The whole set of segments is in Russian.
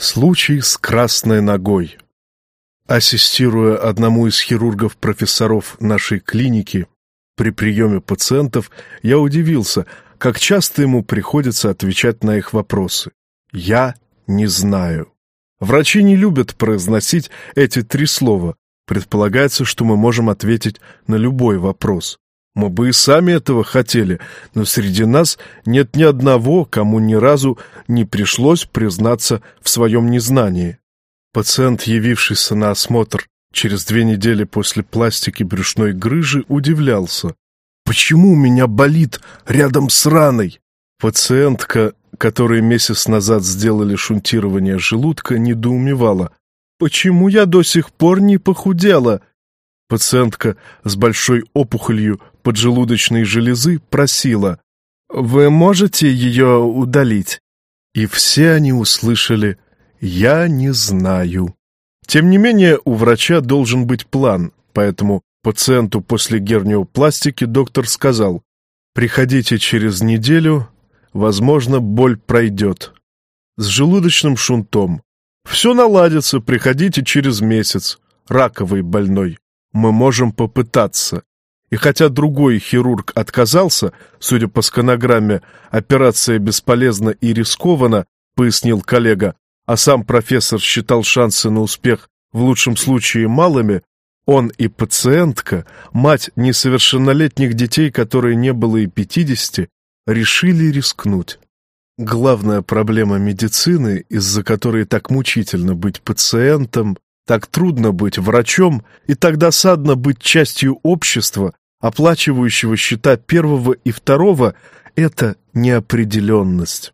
Случай с красной ногой. Ассистируя одному из хирургов-профессоров нашей клиники при приеме пациентов, я удивился, как часто ему приходится отвечать на их вопросы. «Я не знаю». Врачи не любят произносить эти три слова. Предполагается, что мы можем ответить на любой вопрос. Мы бы и сами этого хотели, но среди нас нет ни одного, кому ни разу не пришлось признаться в своем незнании. Пациент, явившийся на осмотр через две недели после пластики брюшной грыжи, удивлялся. «Почему у меня болит рядом с раной?» Пациентка, которой месяц назад сделали шунтирование желудка, недоумевала. «Почему я до сих пор не похудела?» Пациентка с большой опухолью поджелудочной железы просила «Вы можете ее удалить?» И все они услышали «Я не знаю». Тем не менее, у врача должен быть план, поэтому пациенту после герниопластики доктор сказал «Приходите через неделю, возможно, боль пройдет». С желудочным шунтом. «Все наладится, приходите через месяц. Раковый больной» мы можем попытаться. И хотя другой хирург отказался, судя по сканограмме, операция бесполезна и рискована, пояснил коллега, а сам профессор считал шансы на успех в лучшем случае малыми, он и пациентка, мать несовершеннолетних детей, которые не было и пятидесяти, решили рискнуть. Главная проблема медицины, из-за которой так мучительно быть пациентом, так трудно быть врачом и так досадно быть частью общества, оплачивающего счета первого и второго, это неопределенность.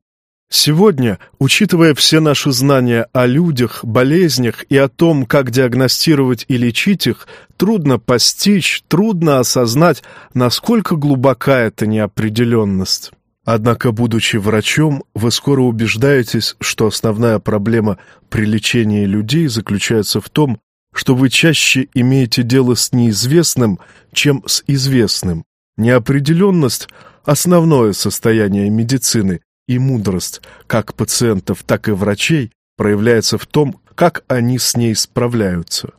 Сегодня, учитывая все наши знания о людях, болезнях и о том, как диагностировать и лечить их, трудно постичь, трудно осознать, насколько глубока эта неопределенность. Однако, будучи врачом, вы скоро убеждаетесь, что основная проблема при лечении людей заключается в том, что вы чаще имеете дело с неизвестным, чем с известным. Неопределенность – основное состояние медицины, и мудрость как пациентов, так и врачей проявляется в том, как они с ней справляются.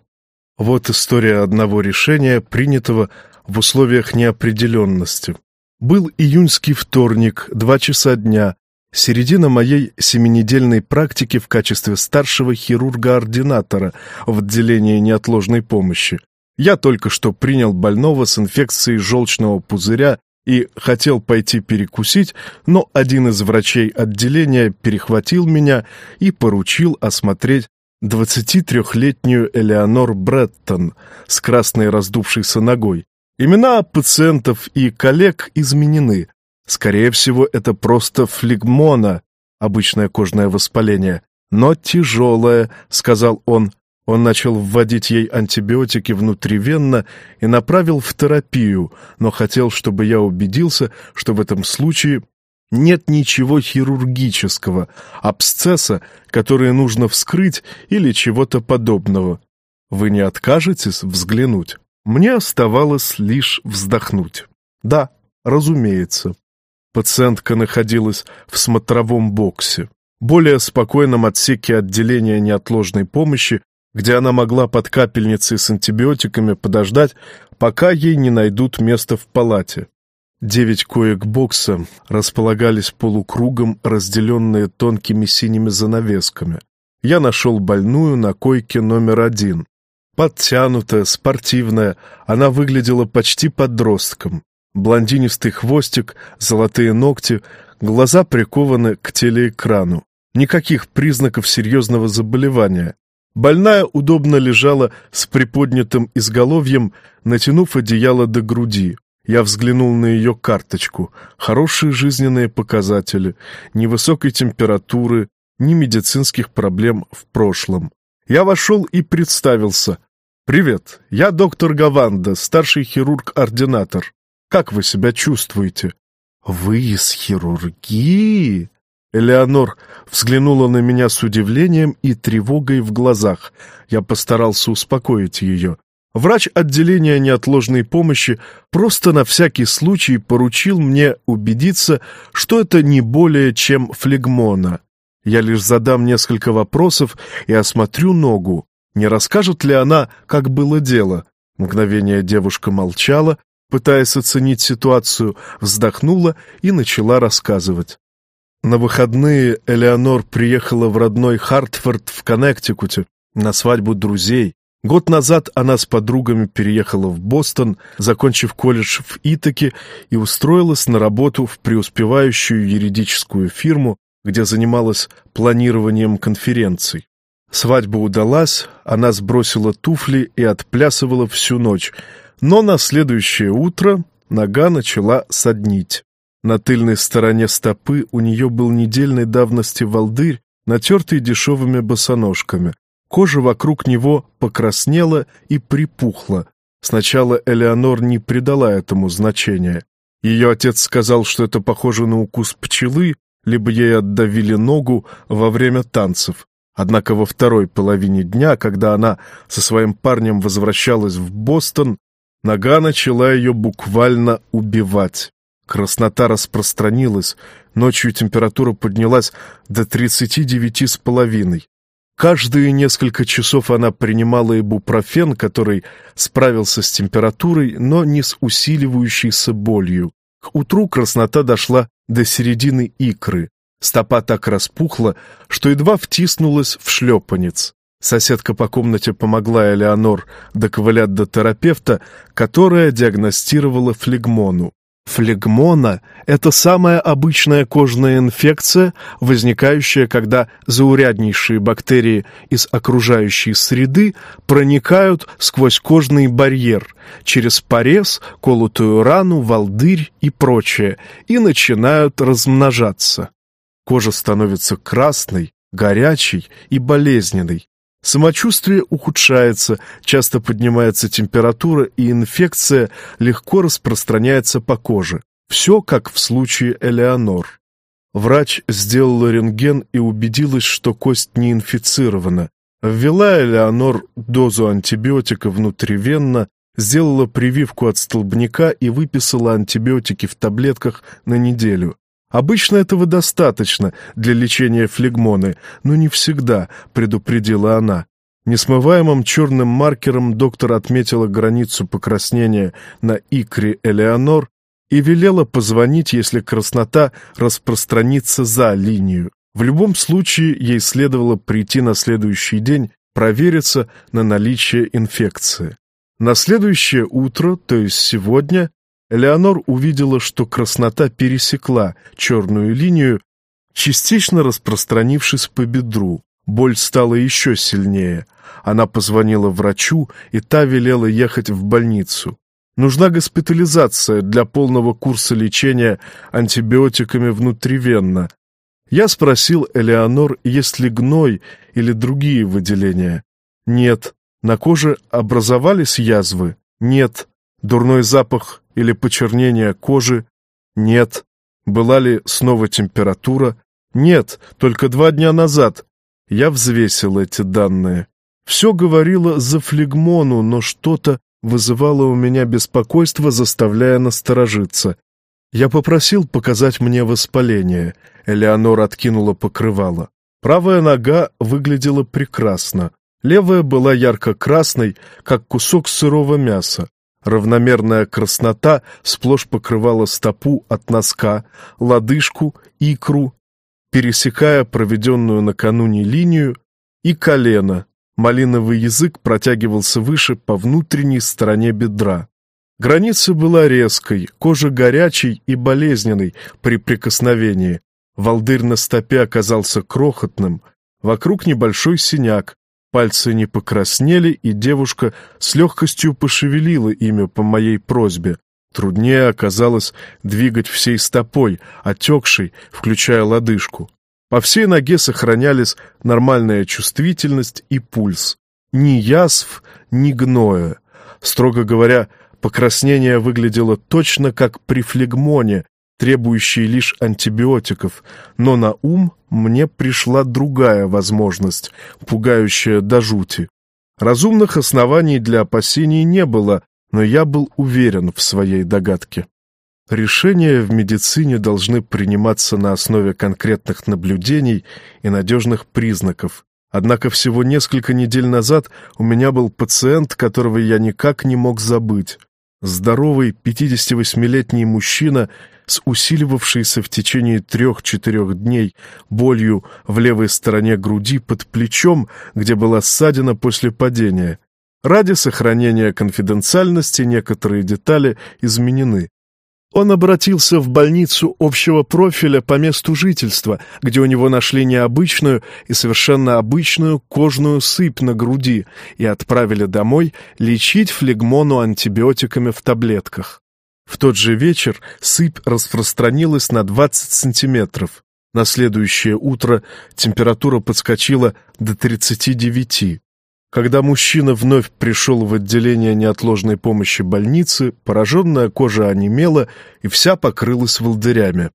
Вот история одного решения, принятого в условиях неопределенности. Был июньский вторник, два часа дня, середина моей семинедельной практики в качестве старшего хирурга-ординатора в отделении неотложной помощи. Я только что принял больного с инфекцией желчного пузыря и хотел пойти перекусить, но один из врачей отделения перехватил меня и поручил осмотреть 23-летнюю Элеонор Бреттон с красной раздувшейся ногой. Имена пациентов и коллег изменены. Скорее всего, это просто флегмона, обычное кожное воспаление. Но тяжелое, сказал он. Он начал вводить ей антибиотики внутривенно и направил в терапию, но хотел, чтобы я убедился, что в этом случае нет ничего хирургического, абсцесса, который нужно вскрыть или чего-то подобного. Вы не откажетесь взглянуть? Мне оставалось лишь вздохнуть. Да, разумеется. Пациентка находилась в смотровом боксе, более спокойном отсеке отделения неотложной помощи, где она могла под капельницей с антибиотиками подождать, пока ей не найдут место в палате. Девять коек бокса располагались полукругом, разделенные тонкими синими занавесками. Я нашел больную на койке номер один. Подтянутая, спортивная, она выглядела почти подростком. Блондинистый хвостик, золотые ногти, глаза прикованы к телеэкрану. Никаких признаков серьезного заболевания. Больная удобно лежала с приподнятым изголовьем, натянув одеяло до груди. Я взглянул на ее карточку. Хорошие жизненные показатели, ни высокой температуры, ни медицинских проблем в прошлом. Я вошел и представился. «Привет, я доктор Гаванда, старший хирург-ординатор. Как вы себя чувствуете?» «Вы из хирургии?» Элеонор взглянула на меня с удивлением и тревогой в глазах. Я постарался успокоить ее. Врач отделения неотложной помощи просто на всякий случай поручил мне убедиться, что это не более чем флегмона. Я лишь задам несколько вопросов и осмотрю ногу. Не расскажет ли она, как было дело? Мгновение девушка молчала, пытаясь оценить ситуацию, вздохнула и начала рассказывать. На выходные Элеонор приехала в родной Хартфорд в Коннектикуте на свадьбу друзей. Год назад она с подругами переехала в Бостон, закончив колледж в Итаке, и устроилась на работу в преуспевающую юридическую фирму, где занималась планированием конференций. Свадьба удалась, она сбросила туфли и отплясывала всю ночь, но на следующее утро нога начала соднить. На тыльной стороне стопы у нее был недельной давности волдырь, натертый дешевыми босоножками. Кожа вокруг него покраснела и припухла. Сначала Элеонор не придала этому значения. Ее отец сказал, что это похоже на укус пчелы, либо ей отдавили ногу во время танцев. Однако во второй половине дня, когда она со своим парнем возвращалась в Бостон, нога начала ее буквально убивать. Краснота распространилась, ночью температура поднялась до 39,5. Каждые несколько часов она принимала ибупрофен, который справился с температурой, но не с усиливающейся болью. К утру краснота дошла до середины икры. Стопа так распухла, что едва втиснулась в шлепанец. Соседка по комнате помогла Элеонор доковылять до терапевта, которая диагностировала флегмону. Флегмона – это самая обычная кожная инфекция, возникающая, когда зауряднейшие бактерии из окружающей среды проникают сквозь кожный барьер, через порез, колотую рану, волдырь и прочее, и начинают размножаться. Кожа становится красной, горячей и болезненной. Самочувствие ухудшается, часто поднимается температура, и инфекция легко распространяется по коже. Все как в случае Элеонор. Врач сделала рентген и убедилась, что кость не инфицирована. Ввела Элеонор дозу антибиотика внутривенно, сделала прививку от столбняка и выписала антибиотики в таблетках на неделю. Обычно этого достаточно для лечения флегмоны, но не всегда, предупредила она. Несмываемым черным маркером доктор отметила границу покраснения на икре Элеонор и велела позвонить, если краснота распространится за линию. В любом случае ей следовало прийти на следующий день провериться на наличие инфекции. На следующее утро, то есть сегодня, Элеонор увидела, что краснота пересекла черную линию, частично распространившись по бедру. Боль стала еще сильнее. Она позвонила врачу, и та велела ехать в больницу. Нужна госпитализация для полного курса лечения антибиотиками внутривенно. Я спросил Элеонор, есть ли гной или другие выделения. Нет. На коже образовались язвы? Нет. Дурной запах или почернение кожи? Нет. Была ли снова температура? Нет, только два дня назад. Я взвесил эти данные. Все говорило за флегмону, но что-то вызывало у меня беспокойство, заставляя насторожиться. Я попросил показать мне воспаление. Элеонора откинула покрывало. Правая нога выглядела прекрасно. Левая была ярко-красной, как кусок сырого мяса. Равномерная краснота сплошь покрывала стопу от носка, лодыжку, икру, пересекая проведенную накануне линию, и колено. Малиновый язык протягивался выше по внутренней стороне бедра. Граница была резкой, кожа горячей и болезненной при прикосновении. Волдырь на стопе оказался крохотным, вокруг небольшой синяк, Пальцы не покраснели, и девушка с легкостью пошевелила ими по моей просьбе. Труднее оказалось двигать всей стопой, отекшей, включая лодыжку. По всей ноге сохранялись нормальная чувствительность и пульс. Ни язв, ни гноя. Строго говоря, покраснение выглядело точно как при флегмоне, требующие лишь антибиотиков, но на ум мне пришла другая возможность, пугающая до жути. Разумных оснований для опасений не было, но я был уверен в своей догадке. Решения в медицине должны приниматься на основе конкретных наблюдений и надежных признаков. Однако всего несколько недель назад у меня был пациент, которого я никак не мог забыть. Здоровый 58-летний мужчина с усиливавшейся в течение трех-четырех дней болью в левой стороне груди под плечом, где была ссадина после падения. Ради сохранения конфиденциальности некоторые детали изменены. Он обратился в больницу общего профиля по месту жительства, где у него нашли необычную и совершенно обычную кожную сыпь на груди и отправили домой лечить флегмону антибиотиками в таблетках. В тот же вечер сыпь распространилась на 20 сантиметров. На следующее утро температура подскочила до 39. Когда мужчина вновь пришел в отделение неотложной помощи больницы, пораженная кожа онемела и вся покрылась волдырями.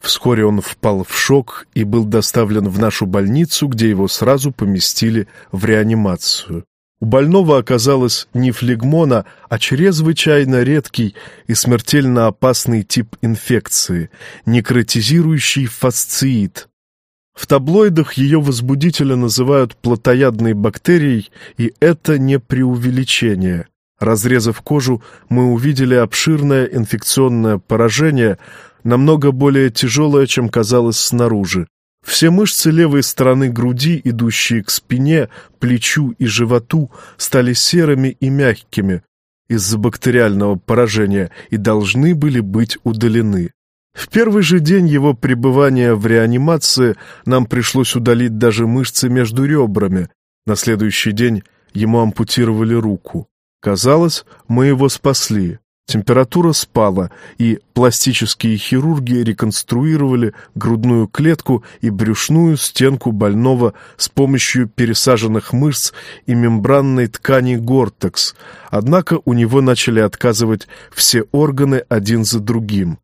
Вскоре он впал в шок и был доставлен в нашу больницу, где его сразу поместили в реанимацию. У больного оказалось не флегмона, а чрезвычайно редкий и смертельно опасный тип инфекции – некротизирующий фасциит – в таблоидах ее возбудителя называют плотоядной бактерией, и это не преувеличение. Разрезав кожу, мы увидели обширное инфекционное поражение, намного более тяжелое, чем казалось снаружи. Все мышцы левой стороны груди, идущие к спине, плечу и животу, стали серыми и мягкими из-за бактериального поражения и должны были быть удалены. В первый же день его пребывания в реанимации нам пришлось удалить даже мышцы между ребрами. На следующий день ему ампутировали руку. Казалось, мы его спасли. Температура спала, и пластические хирурги реконструировали грудную клетку и брюшную стенку больного с помощью пересаженных мышц и мембранной ткани гортекс, однако у него начали отказывать все органы один за другим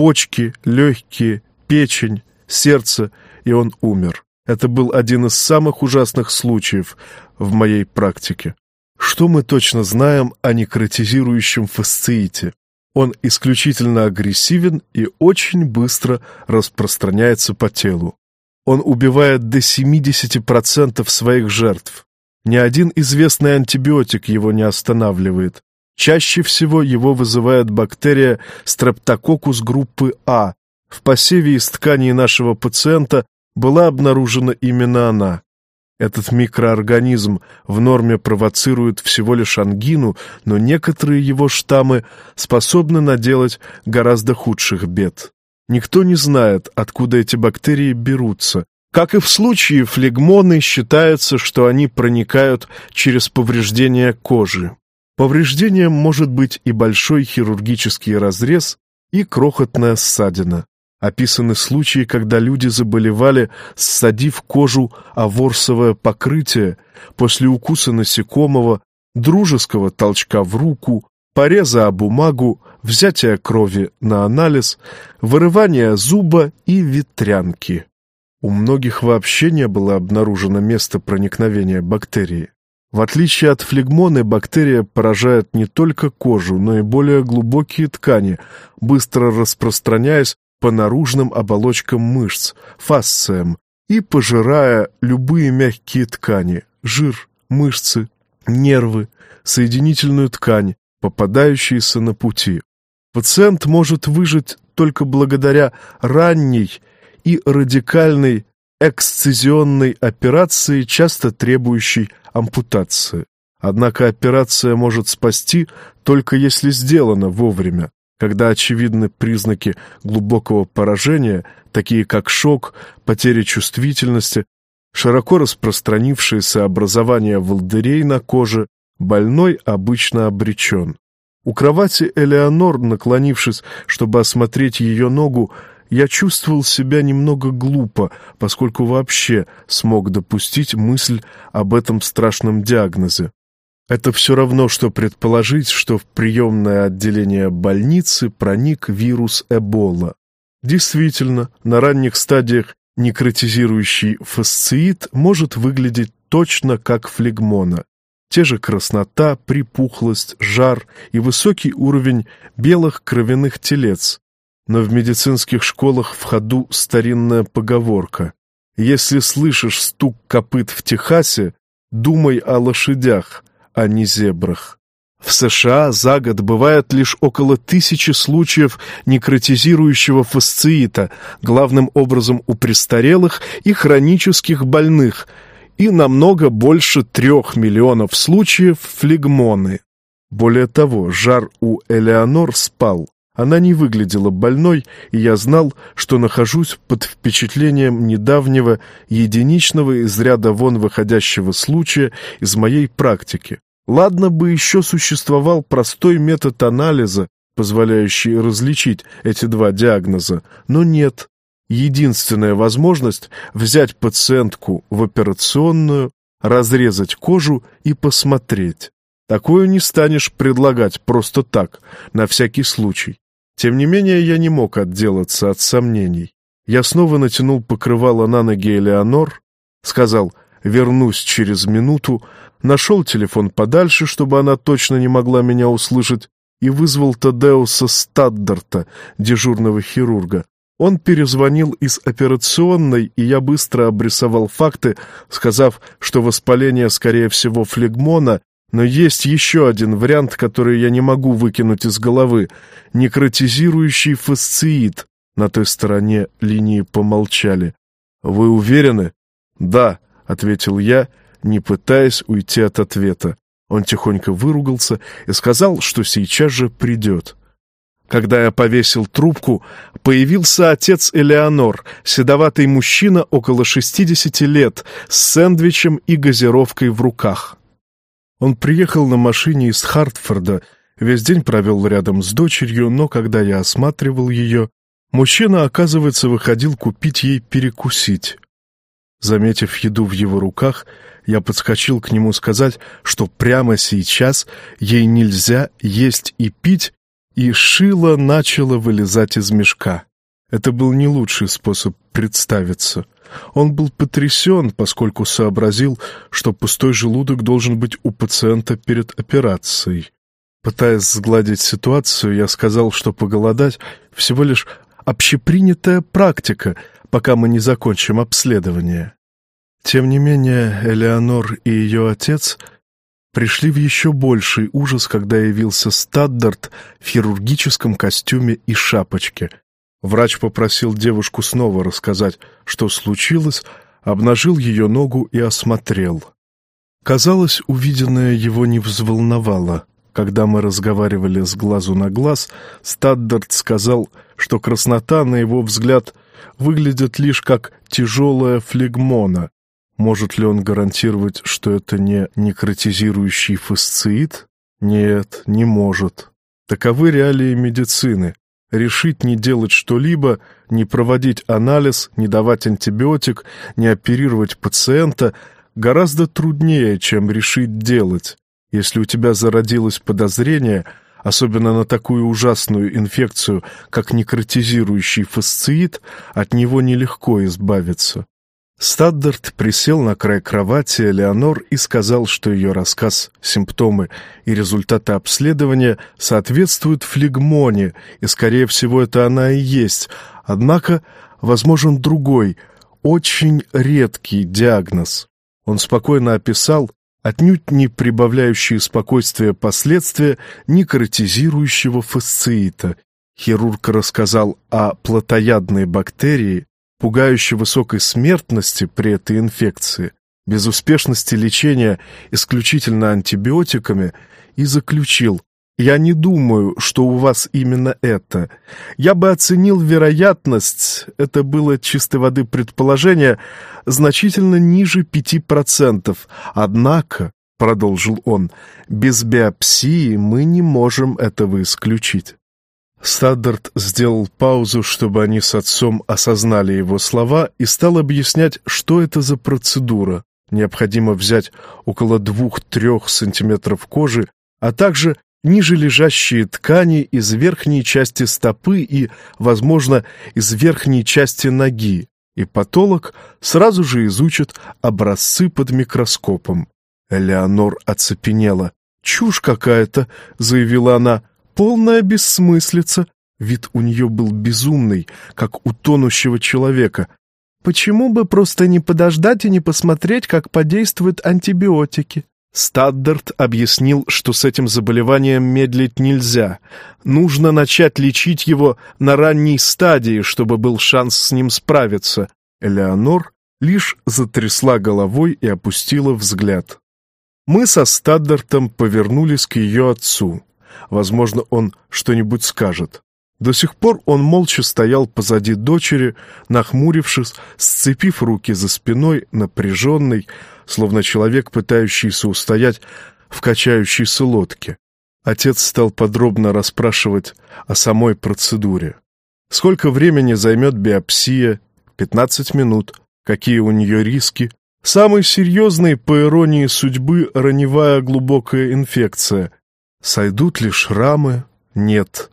почки, легкие, печень, сердце, и он умер. Это был один из самых ужасных случаев в моей практике. Что мы точно знаем о некротизирующем фасциите? Он исключительно агрессивен и очень быстро распространяется по телу. Он убивает до 70% своих жертв. Ни один известный антибиотик его не останавливает. Чаще всего его вызывает бактерия стрептококус группы А. В посеве из тканей нашего пациента была обнаружена именно она. Этот микроорганизм в норме провоцирует всего лишь ангину, но некоторые его штаммы способны наделать гораздо худших бед. Никто не знает, откуда эти бактерии берутся. Как и в случае флегмоны, считается, что они проникают через повреждение кожи. Повреждением может быть и большой хирургический разрез, и крохотная ссадина. Описаны случаи, когда люди заболевали, ссадив кожу о ворсовое покрытие после укуса насекомого, дружеского толчка в руку, пореза о бумагу, взятия крови на анализ, вырывания зуба и ветрянки. У многих вообще не было обнаружено место проникновения бактерии. В отличие от флегмоны, бактерия поражает не только кожу, но и более глубокие ткани, быстро распространяясь по наружным оболочкам мышц, фасциям, и пожирая любые мягкие ткани, жир, мышцы, нервы, соединительную ткань, попадающиеся на пути. Пациент может выжить только благодаря ранней и радикальной эксцизионной операции, часто требующей ампутации. Однако операция может спасти только если сделана вовремя, когда очевидны признаки глубокого поражения, такие как шок, потеря чувствительности, широко распространившееся образование волдырей на коже, больной обычно обречен. У кровати Элеонор, наклонившись, чтобы осмотреть ее ногу, я чувствовал себя немного глупо, поскольку вообще смог допустить мысль об этом страшном диагнозе. Это все равно, что предположить, что в приемное отделение больницы проник вирус Эбола. Действительно, на ранних стадиях некротизирующий фасциит может выглядеть точно как флегмона. те же краснота, припухлость, жар и высокий уровень белых кровяных телец. Но в медицинских школах в ходу старинная поговорка. Если слышишь стук копыт в Техасе, думай о лошадях, а не зебрах. В США за год бывает лишь около тысячи случаев некротизирующего фасциита, главным образом у престарелых и хронических больных, и намного больше трех миллионов случаев флегмоны. Более того, жар у Элеонор спал. Она не выглядела больной, и я знал, что нахожусь под впечатлением недавнего, единичного из ряда вон выходящего случая из моей практики. Ладно бы еще существовал простой метод анализа, позволяющий различить эти два диагноза, но нет. Единственная возможность — взять пациентку в операционную, разрезать кожу и посмотреть. Такое не станешь предлагать просто так, на всякий случай. Тем не менее, я не мог отделаться от сомнений. Я снова натянул покрывало на ноги Элеонор, сказал «вернусь через минуту», нашел телефон подальше, чтобы она точно не могла меня услышать, и вызвал Тадеуса Стаддарта, дежурного хирурга. Он перезвонил из операционной, и я быстро обрисовал факты, сказав, что воспаление, скорее всего, флегмона, но есть еще один вариант, который я не могу выкинуть из головы — некротизирующий фасциит. На той стороне линии помолчали. «Вы уверены?» «Да», — ответил я, — не пытаясь уйти от ответа. Он тихонько выругался и сказал, что сейчас же придет. Когда я повесил трубку, появился отец Элеонор, седоватый мужчина около шестидесяти лет, с сэндвичем и газировкой в руках. Он приехал на машине из Хартфорда, весь день провел рядом с дочерью, но когда я осматривал ее, мужчина, оказывается, выходил купить ей перекусить. Заметив еду в его руках, я подскочил к нему сказать, что прямо сейчас ей нельзя есть и пить, и шило начало вылезать из мешка. Это был не лучший способ представиться. Он был потрясен, поскольку сообразил, что пустой желудок должен быть у пациента перед операцией. Пытаясь сгладить ситуацию, я сказал, что поголодать всего лишь общепринятая практика, пока мы не закончим обследование. Тем не менее, Элеонор и ее отец пришли в еще больший ужас, когда явился Стаддарт в хирургическом костюме и шапочке. Врач попросил девушку снова рассказать, что случилось, обнажил ее ногу и осмотрел. Казалось, увиденное его не взволновало. Когда мы разговаривали с глазу на глаз, Стаддарт сказал, что краснота, на его взгляд, выглядит лишь как тяжелая флегмона, может ли он гарантировать, что это не некротизирующий фасциит? Нет, не может. Таковы реалии медицины. Решить не делать что-либо, не проводить анализ, не давать антибиотик, не оперировать пациента гораздо труднее, чем решить делать. Если у тебя зародилось подозрение, особенно на такую ужасную инфекцию, как некротизирующий фасциит, от него нелегко избавиться. Стаддарт присел на край кровати Элеонор и сказал, что ее рассказ, симптомы и результаты обследования соответствуют флегмоне, и, скорее всего, это она и есть. Однако возможен другой, очень редкий диагноз. Он спокойно описал отнюдь не прибавляющие спокойствия последствия некротизирующего фасциита. Хирург рассказал о плотоядной бактерии, пугающе высокой смертности при этой инфекции, безуспешности лечения исключительно антибиотиками и заключил, «Я не думаю, что у вас именно это. Я бы оценил вероятность, это было чистой воды предположение, значительно ниже пяти процентов. Однако, — продолжил он, — без биопсии мы не можем этого исключить». Стаддарт сделал паузу, чтобы они с отцом осознали его слова, и стал объяснять, что это за процедура. Необходимо взять около двух-трех сантиметров кожи, а также ниже лежащие ткани из верхней части стопы и, возможно, из верхней части ноги, и патолог сразу же изучит образцы под микроскопом. Элеонор оцепенела. «Чушь какая-то», — заявила она, — «полная бессмыслица». Вид у нее был безумный, как у тонущего человека. «Почему бы просто не подождать и не посмотреть, как подействуют антибиотики?» Стаддарт объяснил, что с этим заболеванием медлить нельзя. Нужно начать лечить его на ранней стадии, чтобы был шанс с ним справиться. Элеонор лишь затрясла головой и опустила взгляд. Мы со Стаддартом повернулись к ее отцу. Возможно, он что-нибудь скажет. До сих пор он молча стоял позади дочери, нахмурившись, сцепив руки за спиной, напряженный, словно человек, пытающийся устоять в качающейся лодке. Отец стал подробно расспрашивать о самой процедуре. Сколько времени займет биопсия? 15 минут. Какие у нее риски? Самый серьезный, по иронии судьбы, раневая глубокая инфекция. Сойдут ли шрамы? Нет.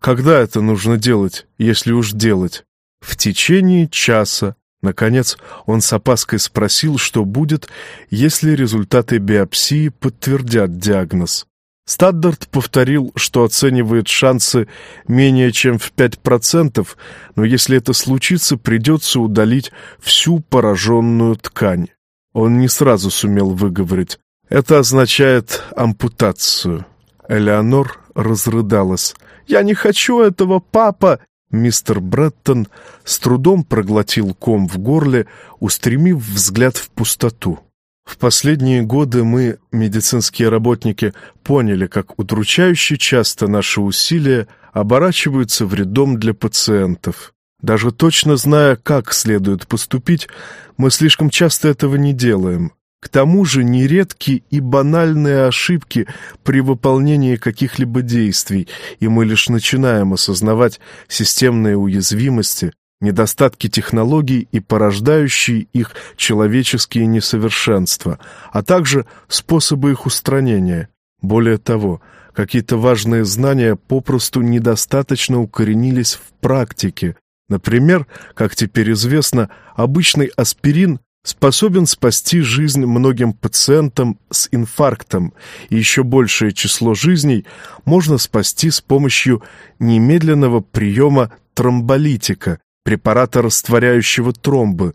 Когда это нужно делать, если уж делать? В течение часа. Наконец, он с опаской спросил, что будет, если результаты биопсии подтвердят диагноз. Стаддарт повторил, что оценивает шансы менее чем в 5%, но если это случится, придется удалить всю пораженную ткань. Он не сразу сумел выговорить. Это означает ампутацию. Элеонор разрыдалась. «Я не хочу этого, папа!» Мистер Бреттон с трудом проглотил ком в горле, устремив взгляд в пустоту. В последние годы мы, медицинские работники, поняли, как удручающе часто наши усилия оборачиваются вредом для пациентов. Даже точно зная, как следует поступить, мы слишком часто этого не делаем. К тому же нередки и банальные ошибки при выполнении каких-либо действий, и мы лишь начинаем осознавать системные уязвимости, недостатки технологий и порождающие их человеческие несовершенства, а также способы их устранения. Более того, какие-то важные знания попросту недостаточно укоренились в практике. Например, как теперь известно, обычный аспирин способен спасти жизнь многим пациентам с инфарктом, и еще большее число жизней можно спасти с помощью немедленного приема тромболитика, препарата, растворяющего тромбы.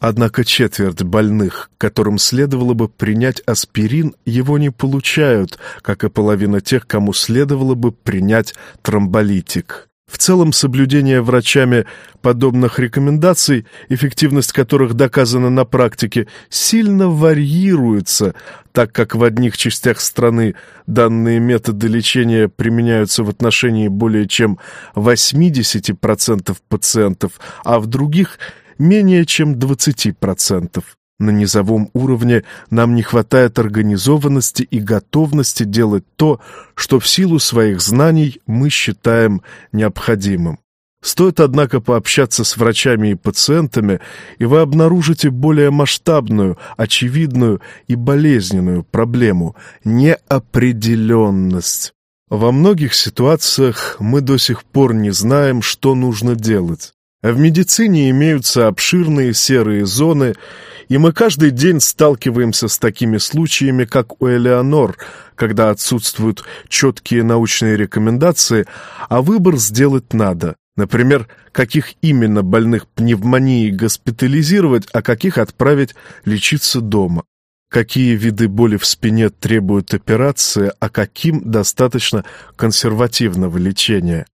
Однако четверть больных, которым следовало бы принять аспирин, его не получают, как и половина тех, кому следовало бы принять тромболитик. В целом, соблюдение врачами подобных рекомендаций, эффективность которых доказана на практике, сильно варьируется, так как в одних частях страны данные методы лечения применяются в отношении более чем 80% пациентов, а в других – менее чем 20%. На низовом уровне нам не хватает организованности и готовности делать то, что в силу своих знаний мы считаем необходимым. Стоит, однако, пообщаться с врачами и пациентами, и вы обнаружите более масштабную, очевидную и болезненную проблему – неопределенность. Во многих ситуациях мы до сих пор не знаем, что нужно делать. А в медицине имеются обширные серые зоны – и мы каждый день сталкиваемся с такими случаями, как у Элеонор, когда отсутствуют четкие научные рекомендации, а выбор сделать надо. Например, каких именно больных пневмонией госпитализировать, а каких отправить лечиться дома. Какие виды боли в спине требуют операции, а каким достаточно консервативного лечения.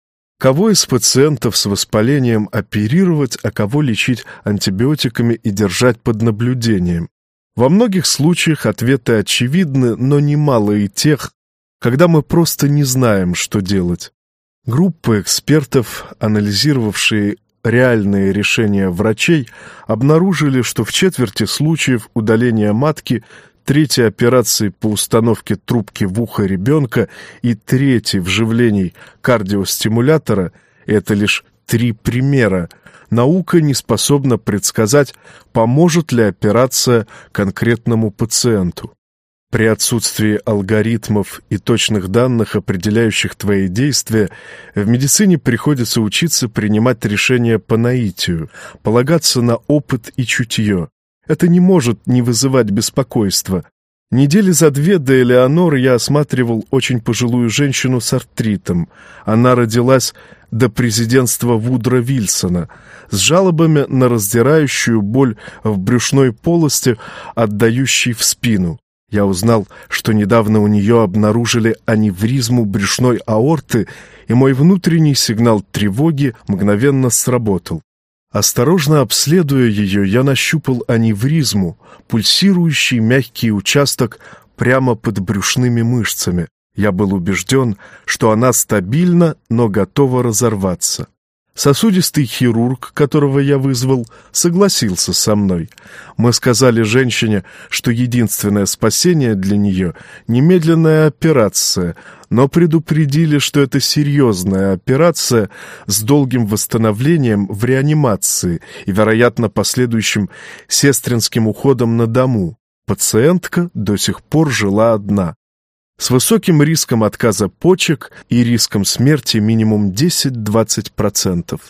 Кого из пациентов с воспалением оперировать, а кого лечить антибиотиками и держать под наблюдением? Во многих случаях ответы очевидны, но немало и тех, когда мы просто не знаем, что делать. Группа экспертов, анализировавшие реальные решения врачей, обнаружили, что в четверти случаев удаления матки третьей операции по установке трубки в ухо ребенка и третьей вживлений кардиостимулятора – это лишь три примера. Наука не способна предсказать, поможет ли операция конкретному пациенту. При отсутствии алгоритмов и точных данных, определяющих твои действия, в медицине приходится учиться принимать решения по наитию, полагаться на опыт и чутье. Это не может не вызывать беспокойства. Недели за две до Элеоноры я осматривал очень пожилую женщину с артритом. Она родилась до президентства Вудра Вильсона с жалобами на раздирающую боль в брюшной полости, отдающей в спину. Я узнал, что недавно у нее обнаружили аневризму брюшной аорты, и мой внутренний сигнал тревоги мгновенно сработал. Осторожно обследуя ее, я нащупал аневризму, пульсирующий мягкий участок прямо под брюшными мышцами. Я был убежден, что она стабильна, но готова разорваться. Сосудистый хирург, которого я вызвал, согласился со мной. Мы сказали женщине, что единственное спасение для нее — немедленная операция, но предупредили, что это серьезная операция с долгим восстановлением в реанимации и, вероятно, последующим сестринским уходом на дому. Пациентка до сих пор жила одна с высоким риском отказа почек и риском смерти минимум 10-20%.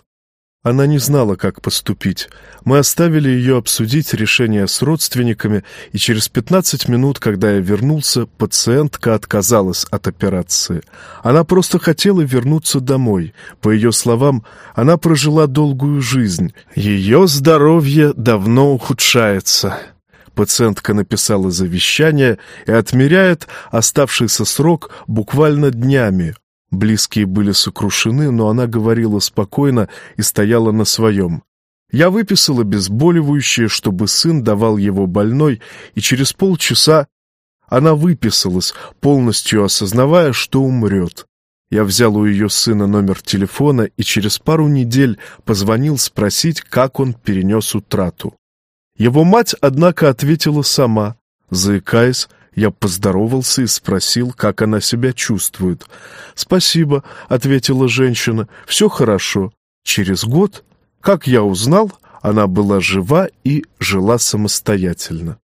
Она не знала, как поступить. Мы оставили ее обсудить решение с родственниками, и через 15 минут, когда я вернулся, пациентка отказалась от операции. Она просто хотела вернуться домой. По ее словам, она прожила долгую жизнь. Ее здоровье давно ухудшается. Пациентка написала завещание и отмеряет оставшийся срок буквально днями. Близкие были сокрушены, но она говорила спокойно и стояла на своем. Я выписал обезболивающее, чтобы сын давал его больной, и через полчаса она выписалась, полностью осознавая, что умрет. Я взял у ее сына номер телефона и через пару недель позвонил спросить, как он перенес утрату. Его мать, однако, ответила сама. Заикаясь, я поздоровался и спросил, как она себя чувствует. «Спасибо», — ответила женщина, — «все хорошо». Через год, как я узнал, она была жива и жила самостоятельно.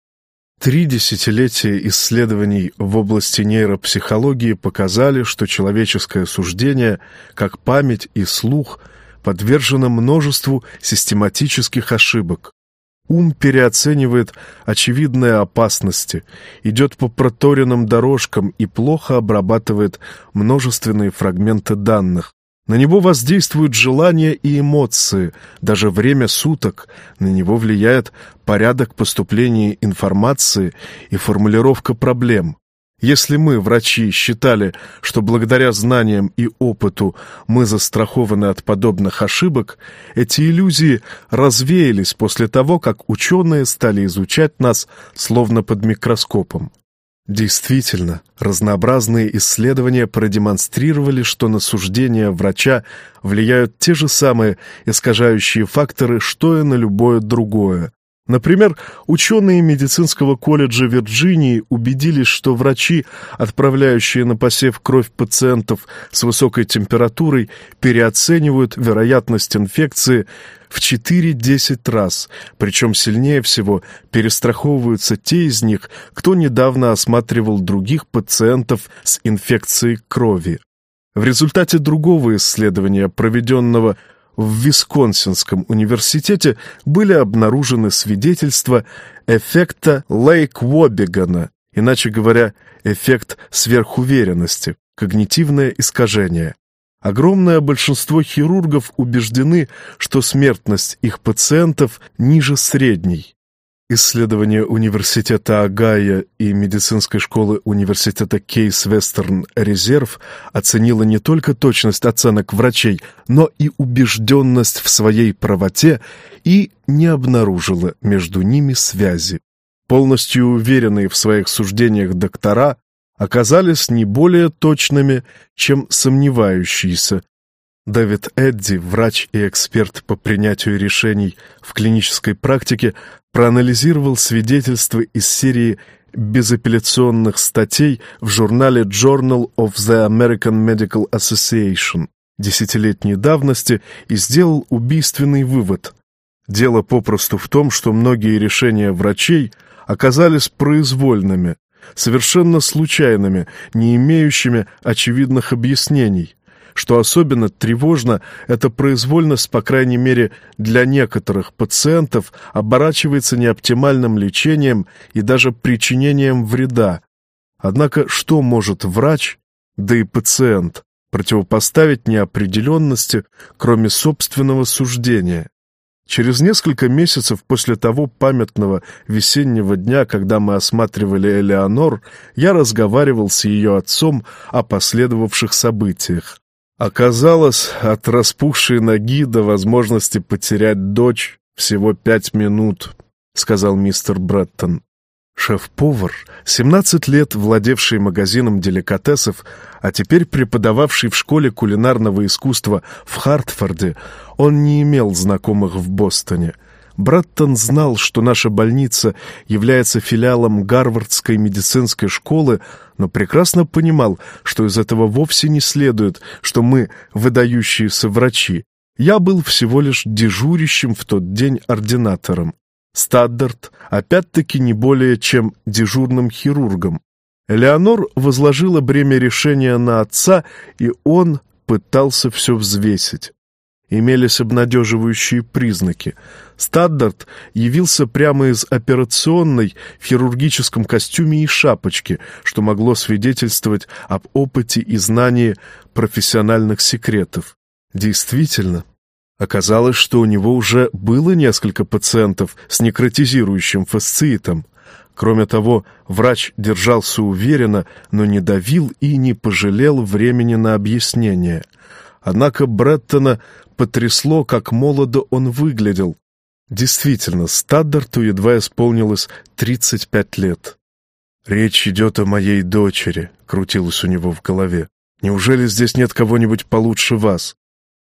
Три десятилетия исследований в области нейропсихологии показали, что человеческое суждение, как память и слух, подвержено множеству систематических ошибок. Ум переоценивает очевидные опасности, идет по проторенным дорожкам и плохо обрабатывает множественные фрагменты данных. На него воздействуют желания и эмоции, даже время суток. На него влияет порядок поступления информации и формулировка проблем. Если мы, врачи, считали, что благодаря знаниям и опыту мы застрахованы от подобных ошибок, эти иллюзии развеялись после того, как ученые стали изучать нас словно под микроскопом. Действительно, разнообразные исследования продемонстрировали, что на суждения врача влияют те же самые искажающие факторы, что и на любое другое. Например, ученые медицинского колледжа Вирджинии убедились, что врачи, отправляющие на посев кровь пациентов с высокой температурой, переоценивают вероятность инфекции в 4-10 раз, причем сильнее всего перестраховываются те из них, кто недавно осматривал других пациентов с инфекцией крови. В результате другого исследования, проведенного в Висконсинском университете были обнаружены свидетельства эффекта Лейк-Воббигана, иначе говоря, эффект сверхуверенности, когнитивное искажение. Огромное большинство хирургов убеждены, что смертность их пациентов ниже средней. Исследование Университета Агая и медицинской школы Университета Кейс Вестерн Резерв оценило не только точность оценок врачей, но и убежденность в своей правоте и не обнаружило между ними связи. Полностью уверенные в своих суждениях доктора оказались не более точными, чем сомневающиеся, Дэвид Эдди, врач и эксперт по принятию решений в клинической практике, проанализировал свидетельства из серии безапелляционных статей в журнале Journal of the American Medical Association десятилетней давности и сделал убийственный вывод. Дело попросту в том, что многие решения врачей оказались произвольными, совершенно случайными, не имеющими очевидных объяснений – Что особенно тревожно, эта произвольность, по крайней мере, для некоторых пациентов, оборачивается неоптимальным лечением и даже причинением вреда. Однако что может врач, да и пациент, противопоставить неопределенности, кроме собственного суждения? Через несколько месяцев после того памятного весеннего дня, когда мы осматривали Элеонор, я разговаривал с ее отцом о последовавших событиях. Оказалось, от распухшей ноги до возможности потерять дочь всего пять минут, — сказал мистер Бреттон. Шеф-повар, 17 лет владевший магазином деликатесов, а теперь преподававший в школе кулинарного искусства в Хартфорде, он не имел знакомых в Бостоне. Браттон знал, что наша больница является филиалом Гарвардской медицинской школы, но прекрасно понимал, что из этого вовсе не следует, что мы выдающиеся врачи. Я был всего лишь дежурящим в тот день ординатором. Стаддарт опять-таки не более чем дежурным хирургом. Элеонор возложила бремя решения на отца, и он пытался все взвесить. Имелись обнадеживающие признаки. Стаддарт явился прямо из операционной в хирургическом костюме и шапочке, что могло свидетельствовать об опыте и знании профессиональных секретов. Действительно, Оказалось, что у него уже было несколько пациентов с некротизирующим фасциитом. Кроме того, врач держался уверенно, но не давил и не пожалел времени на объяснение. Однако Бреттона потрясло, как молодо он выглядел. Действительно, Стаддарту едва исполнилось 35 лет. «Речь идет о моей дочери», — крутилось у него в голове. «Неужели здесь нет кого-нибудь получше вас?»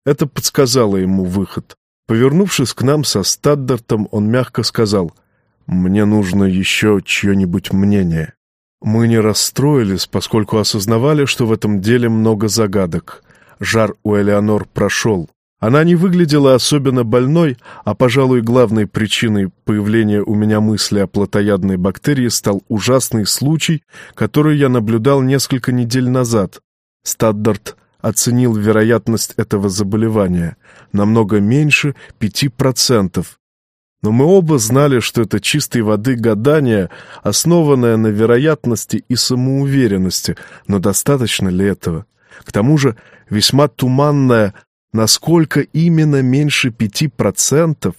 Это подсказало ему выход. Повернувшись к нам со Стаддартом, он мягко сказал, «Мне нужно еще чье-нибудь мнение». Мы не расстроились, поскольку осознавали, что в этом деле много загадок. Жар у Элеонор прошел. Она не выглядела особенно больной, а, пожалуй, главной причиной появления у меня мысли о плотоядной бактерии стал ужасный случай, который я наблюдал несколько недель назад. Стаддарт оценил вероятность этого заболевания намного меньше 5%. Но мы оба знали, что это чистой воды гадание, основанное на вероятности и самоуверенности, но достаточно ли этого? К тому же весьма туманное, насколько именно меньше 5%,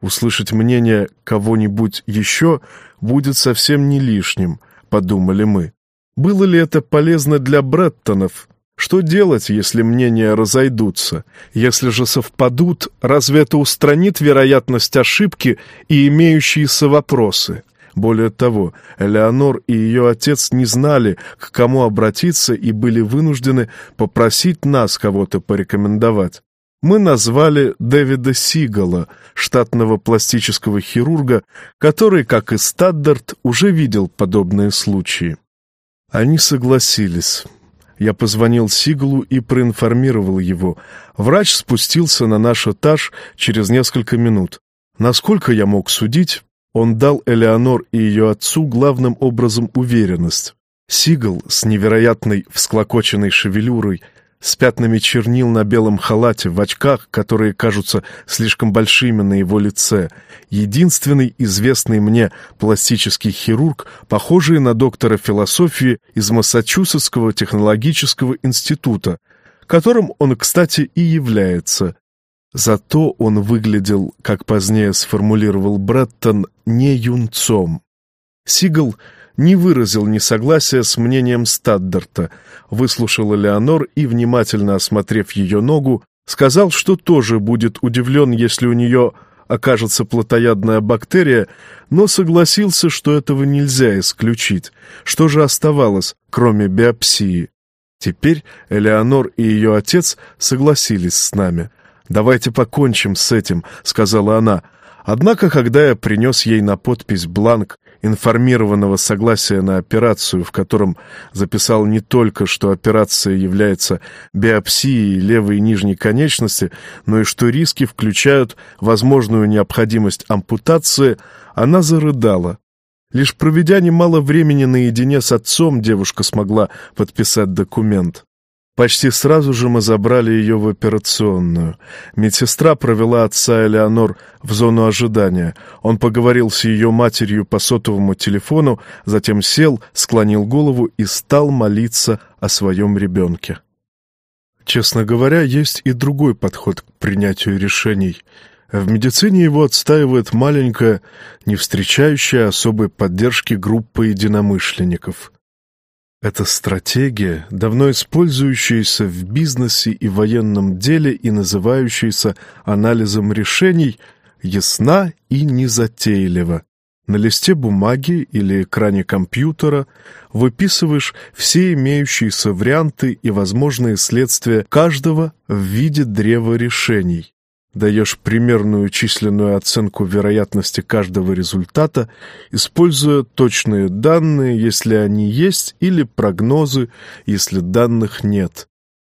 услышать мнение кого-нибудь еще будет совсем не лишним, подумали мы. Было ли это полезно для Бреттонов? Что делать, если мнения разойдутся? Если же совпадут, разве это устранит вероятность ошибки и имеющиеся вопросы? Более того, Элеонор и ее отец не знали, к кому обратиться и были вынуждены попросить нас кого-то порекомендовать. Мы назвали Дэвида Сигала, штатного пластического хирурга, который, как и Стаддарт, уже видел подобные случаи. Они согласились. Я позвонил Сиглу и проинформировал его. Врач спустился на наш этаж через несколько минут. Насколько я мог судить, он дал Элеонор и ее отцу главным образом уверенность. Сигл с невероятной всклокоченной шевелюрой с пятнами чернил на белом халате, в очках, которые кажутся слишком большими на его лице. Единственный известный мне пластический хирург, похожий на доктора философии из Массачусетского технологического института, которым он, кстати, и является. Зато он выглядел, как позднее сформулировал Бреттон, не юнцом. Сигл не выразил несогласия с мнением Стаддарта, выслушал Леонор и, внимательно осмотрев ее ногу, сказал, что тоже будет удивлен, если у нее окажется плотоядная бактерия, но согласился, что этого нельзя исключить. Что же оставалось, кроме биопсии? Теперь Элеонор и ее отец согласились с нами. «Давайте покончим с этим», — сказала она. Однако, когда я принес ей на подпись бланк информированного согласия на операцию, в котором записал не только, что операция является биопсией левой и нижней конечности, но и что риски включают возможную необходимость ампутации, она зарыдала. Лишь проведя немало времени наедине с отцом, девушка смогла подписать документ. Почти сразу же мы забрали ее в операционную. Медсестра провела отца Элеонор в зону ожидания. Он поговорил с ее матерью по сотовому телефону, затем сел, склонил голову и стал молиться о своем ребенке. Честно говоря, есть и другой подход к принятию решений. В медицине его отстаивает маленькая, не встречающая особой поддержки группа единомышленников. Эта стратегия, давно использующаяся в бизнесе и военном деле и называющаяся анализом решений, ясна и незатейлива. На листе бумаги или экране компьютера выписываешь все имеющиеся варианты и возможные следствия каждого в виде древа решений даешь примерную численную оценку вероятности каждого результата, используя точные данные, если они есть, или прогнозы, если данных нет.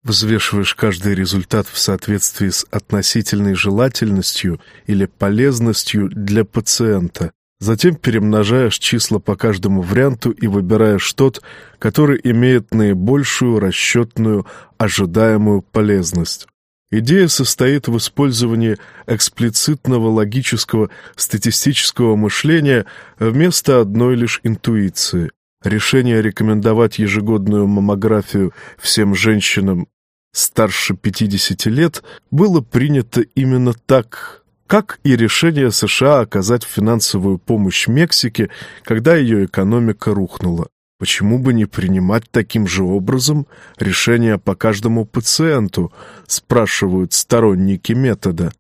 Взвешиваешь каждый результат в соответствии с относительной желательностью или полезностью для пациента. Затем перемножаешь числа по каждому варианту и выбираешь тот, который имеет наибольшую расчетную ожидаемую полезность. Идея состоит в использовании эксплицитного логического статистического мышления вместо одной лишь интуиции. Решение рекомендовать ежегодную маммографию всем женщинам старше 50 лет было принято именно так, как и решение США оказать финансовую помощь Мексике, когда ее экономика рухнула. Почему бы не принимать таким же образом решения по каждому пациенту, спрашивают сторонники метода.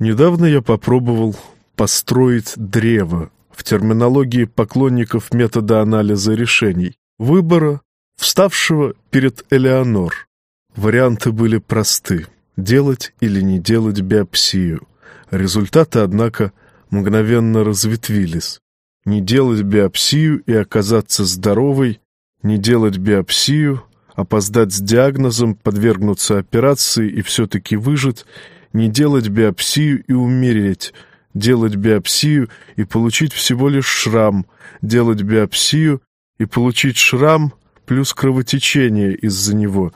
Недавно я попробовал построить древо в терминологии поклонников метода анализа решений, выбора, вставшего перед Элеонор. Варианты были просты – делать или не делать биопсию. Результаты, однако, мгновенно разветвились не делать биопсию и оказаться здоровой, не делать биопсию, опоздать с диагнозом, подвергнуться операции и все-таки выжить, не делать биопсию и умереть, делать биопсию и получить всего лишь шрам, делать биопсию и получить шрам плюс кровотечение из-за него,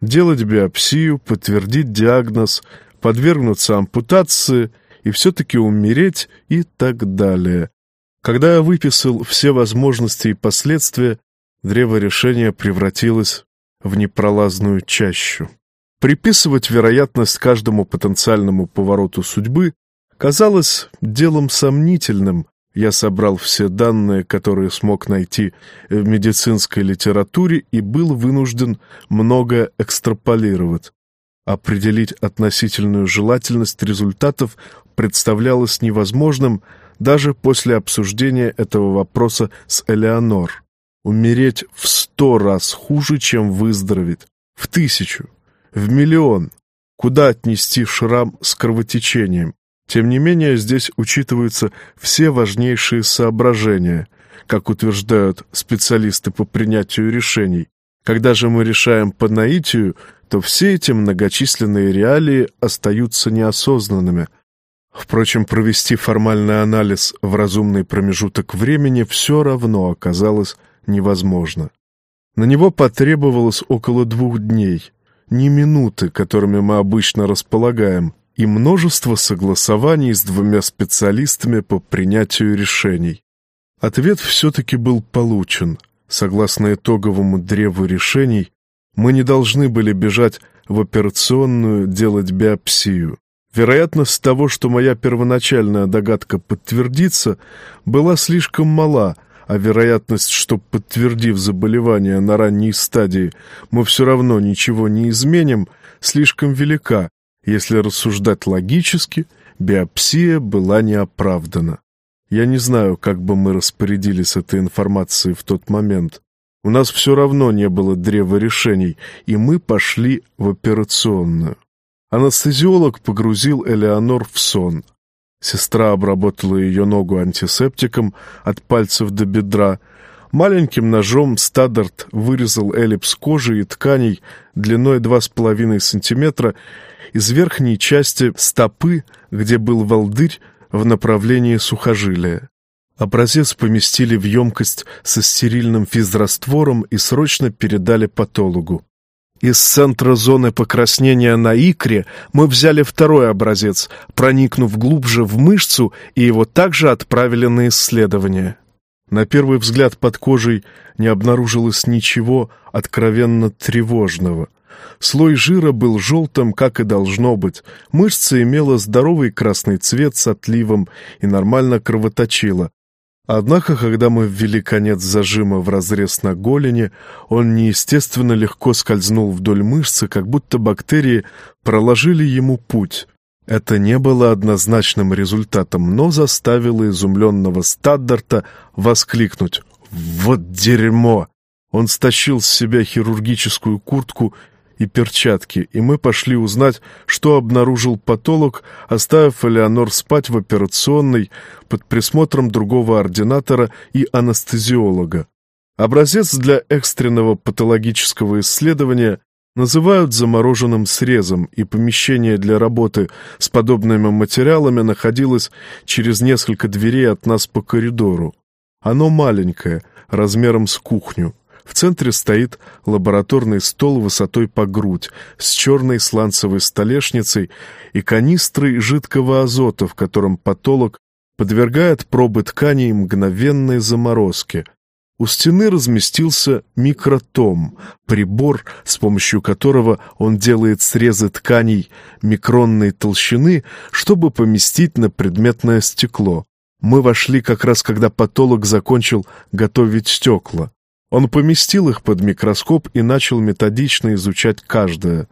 делать биопсию, подтвердить диагноз, подвергнуться ампутации и все-таки умереть и так далее. Когда я выписал все возможности и последствия, древо решения превратилось в непролазную чащу. Приписывать вероятность каждому потенциальному повороту судьбы казалось делом сомнительным. Я собрал все данные, которые смог найти в медицинской литературе, и был вынужден многое экстраполировать. Определить относительную желательность результатов представлялось невозможным – даже после обсуждения этого вопроса с Элеонор. Умереть в сто раз хуже, чем выздороветь. В тысячу. В миллион. Куда отнести шрам с кровотечением? Тем не менее, здесь учитываются все важнейшие соображения, как утверждают специалисты по принятию решений. Когда же мы решаем по наитию, то все эти многочисленные реалии остаются неосознанными – Впрочем, провести формальный анализ в разумный промежуток времени все равно оказалось невозможно. На него потребовалось около двух дней, не минуты, которыми мы обычно располагаем, и множество согласований с двумя специалистами по принятию решений. Ответ все-таки был получен. Согласно итоговому древу решений, мы не должны были бежать в операционную делать биопсию. Вероятность того, что моя первоначальная догадка подтвердится, была слишком мала, а вероятность, что, подтвердив заболевание на ранней стадии, мы все равно ничего не изменим, слишком велика. Если рассуждать логически, биопсия была неоправдана. Я не знаю, как бы мы распорядились этой информацией в тот момент. У нас все равно не было древа решений, и мы пошли в операционную. Анестезиолог погрузил Элеонор в сон. Сестра обработала ее ногу антисептиком от пальцев до бедра. Маленьким ножом Стадарт вырезал эллипс кожи и тканей длиной 2,5 сантиметра из верхней части стопы, где был волдырь, в направлении сухожилия. Образец поместили в емкость со стерильным физраствором и срочно передали патологу. Из центра зоны покраснения на икре мы взяли второй образец, проникнув глубже в мышцу, и его также отправили на исследование. На первый взгляд под кожей не обнаружилось ничего откровенно тревожного. Слой жира был желтым, как и должно быть. Мышца имела здоровый красный цвет с отливом и нормально кровоточила. Однако, когда мы ввели конец зажима в разрез на голени, он неестественно легко скользнул вдоль мышцы, как будто бактерии проложили ему путь. Это не было однозначным результатом, но заставило изумленного Стаддарта воскликнуть «Вот дерьмо!». Он стащил с себя хирургическую куртку и перчатки, и мы пошли узнать, что обнаружил патолог, оставив Элеонор спать в операционной под присмотром другого ординатора и анестезиолога. Образец для экстренного патологического исследования называют замороженным срезом, и помещение для работы с подобными материалами находилось через несколько дверей от нас по коридору. Оно маленькое, размером с кухню. В центре стоит лабораторный стол высотой по грудь с черной сланцевой столешницей и канистрой жидкого азота, в котором патолог подвергает пробы тканей мгновенной заморозке. У стены разместился микротом, прибор, с помощью которого он делает срезы тканей микронной толщины, чтобы поместить на предметное стекло. Мы вошли как раз, когда патолог закончил готовить стекла. Он поместил их под микроскоп и начал методично изучать каждое.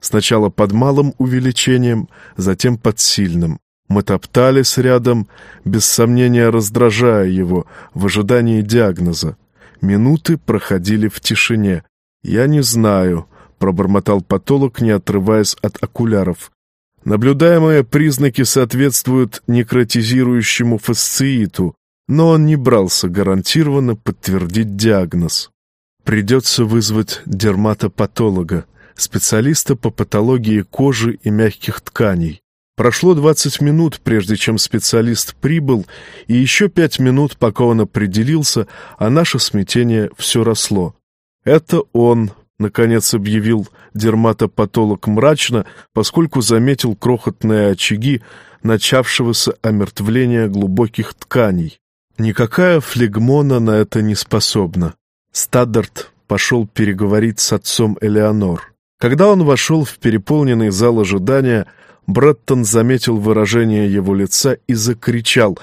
Сначала под малым увеличением, затем под сильным. Мы топтались рядом, без сомнения раздражая его, в ожидании диагноза. Минуты проходили в тишине. «Я не знаю», — пробормотал патолог, не отрываясь от окуляров. Наблюдаемые признаки соответствуют некротизирующему фасцииту, но он не брался гарантированно подтвердить диагноз. Придется вызвать дерматопатолога, специалиста по патологии кожи и мягких тканей. Прошло 20 минут, прежде чем специалист прибыл, и еще пять минут, пока он определился, а наше смятение все росло. «Это он», — наконец объявил дерматопатолог мрачно, поскольку заметил крохотные очаги начавшегося омертвления глубоких тканей. Никакая флегмона на это не способна. Стаддарт пошел переговорить с отцом Элеонор. Когда он вошел в переполненный зал ожидания, Бреттон заметил выражение его лица и закричал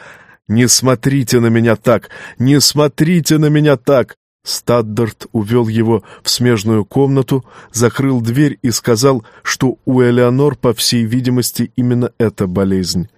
«Не смотрите на меня так! Не смотрите на меня так!» Стаддарт увел его в смежную комнату, закрыл дверь и сказал, что у Элеонор, по всей видимости, именно эта болезнь.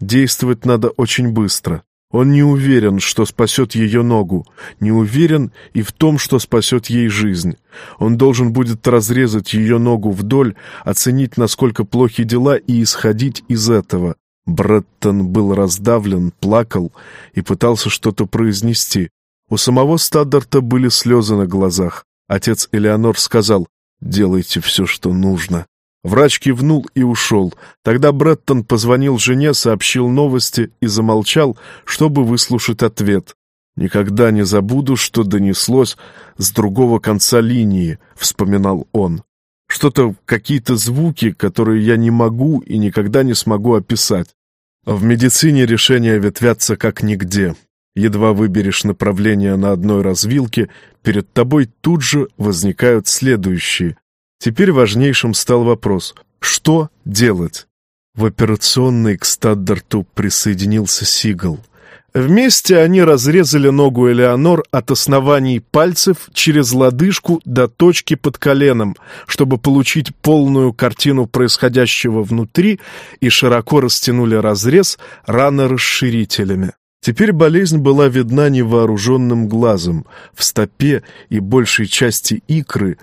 Действовать надо очень быстро. Он не уверен, что спасет ее ногу, не уверен и в том, что спасет ей жизнь. Он должен будет разрезать ее ногу вдоль, оценить, насколько плохи дела, и исходить из этого. Бреттон был раздавлен, плакал и пытался что-то произнести. У самого Стаддарта были слезы на глазах. Отец Элеонор сказал «Делайте все, что нужно». Врач кивнул и ушел. Тогда Бреттон позвонил жене, сообщил новости и замолчал, чтобы выслушать ответ. «Никогда не забуду, что донеслось с другого конца линии», — вспоминал он. «Что-то, какие-то звуки, которые я не могу и никогда не смогу описать. В медицине решения ветвятся как нигде. Едва выберешь направление на одной развилке, перед тобой тут же возникают следующие. Теперь важнейшим стал вопрос, что делать? В операционной к Стаддарту присоединился Сигал. Вместе они разрезали ногу Элеонор от оснований пальцев через лодыжку до точки под коленом, чтобы получить полную картину происходящего внутри и широко растянули разрез ранорасширителями. Теперь болезнь была видна невооруженным глазом. В стопе и большей части икры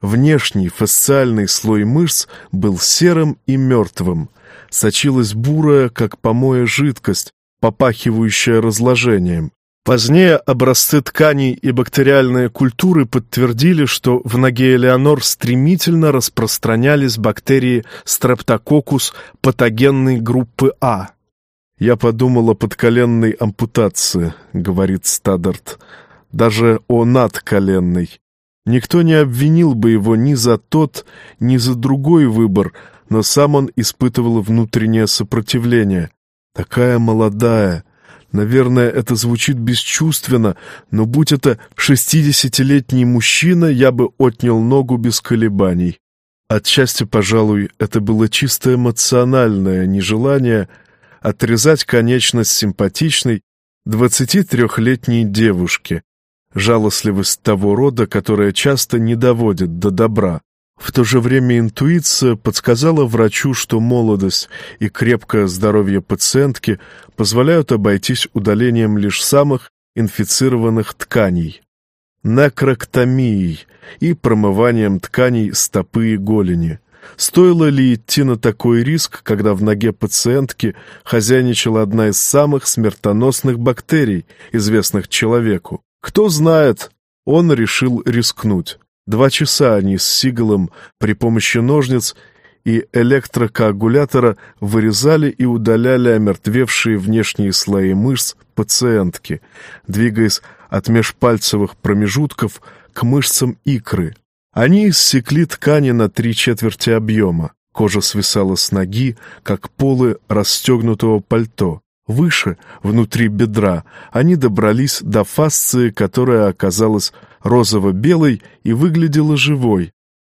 Внешний фасциальный слой мышц был серым и мертвым. Сочилась бурая, как помоя, жидкость, попахивающая разложением. Позднее образцы тканей и бактериальные культуры подтвердили, что в ноге Элеонор стремительно распространялись бактерии стрептококус патогенной группы А. «Я подумал о подколенной ампутации», — говорит Стадарт, — «даже о надколенной. Никто не обвинил бы его ни за тот, ни за другой выбор, но сам он испытывал внутреннее сопротивление. Такая молодая. Наверное, это звучит бесчувственно, но будь это шестидесятилетний мужчина, я бы отнял ногу без колебаний. Отчасти, пожалуй, это было чисто эмоциональное нежелание отрезать конечность симпатичной двадцатитрехлетней девушки, жалостливость того рода, которая часто не доводит до добра. В то же время интуиция подсказала врачу, что молодость и крепкое здоровье пациентки позволяют обойтись удалением лишь самых инфицированных тканей, некроктомией и промыванием тканей стопы и голени. Стоило ли идти на такой риск, когда в ноге пациентки хозяйничала одна из самых смертоносных бактерий, известных человеку? Кто знает, он решил рискнуть. Два часа они с Сигалом при помощи ножниц и электрокоагулятора вырезали и удаляли омертвевшие внешние слои мышц пациентки, двигаясь от межпальцевых промежутков к мышцам икры. Они иссекли ткани на три четверти объема. Кожа свисала с ноги, как полы расстегнутого пальто. Выше, внутри бедра, они добрались до фасции, которая оказалась розово-белой и выглядела живой.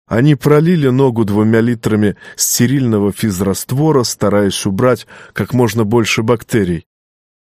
Они пролили ногу двумя литрами стерильного физраствора, стараясь убрать как можно больше бактерий.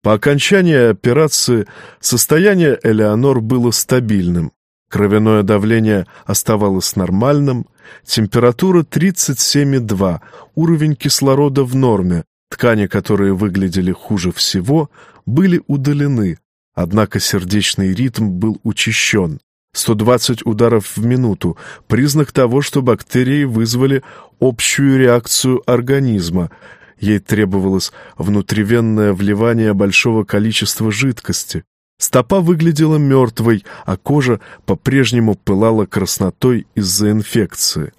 По окончании операции состояние Элеонор было стабильным. Кровяное давление оставалось нормальным, температура 37,2, уровень кислорода в норме, Ткани, которые выглядели хуже всего, были удалены, однако сердечный ритм был учащен. 120 ударов в минуту – признак того, что бактерии вызвали общую реакцию организма. Ей требовалось внутривенное вливание большого количества жидкости. Стопа выглядела мертвой, а кожа по-прежнему пылала краснотой из-за инфекции.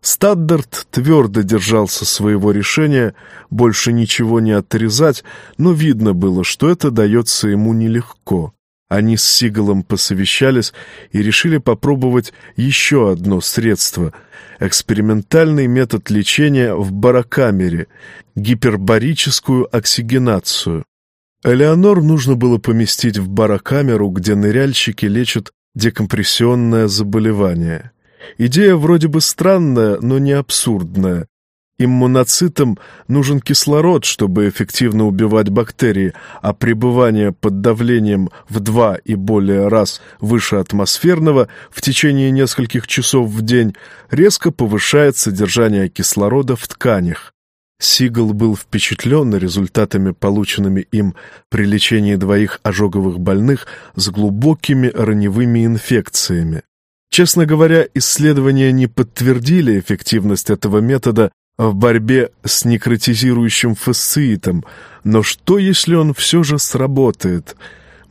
Стаддарт твердо держался своего решения больше ничего не отрезать, но видно было, что это дается ему нелегко. Они с Сигалом посовещались и решили попробовать еще одно средство — экспериментальный метод лечения в барокамере — гипербарическую оксигенацию. Элеонор нужно было поместить в барокамеру, где ныряльщики лечат декомпрессионное заболевание. Идея вроде бы странная, но не абсурдная. Иммуноцитам нужен кислород, чтобы эффективно убивать бактерии, а пребывание под давлением в два и более раз выше атмосферного в течение нескольких часов в день резко повышает содержание кислорода в тканях. Сигал был впечатлен результатами, полученными им при лечении двоих ожоговых больных с глубокими раневыми инфекциями. Честно говоря, исследования не подтвердили эффективность этого метода в борьбе с некротизирующим фасциитом, но что, если он все же сработает?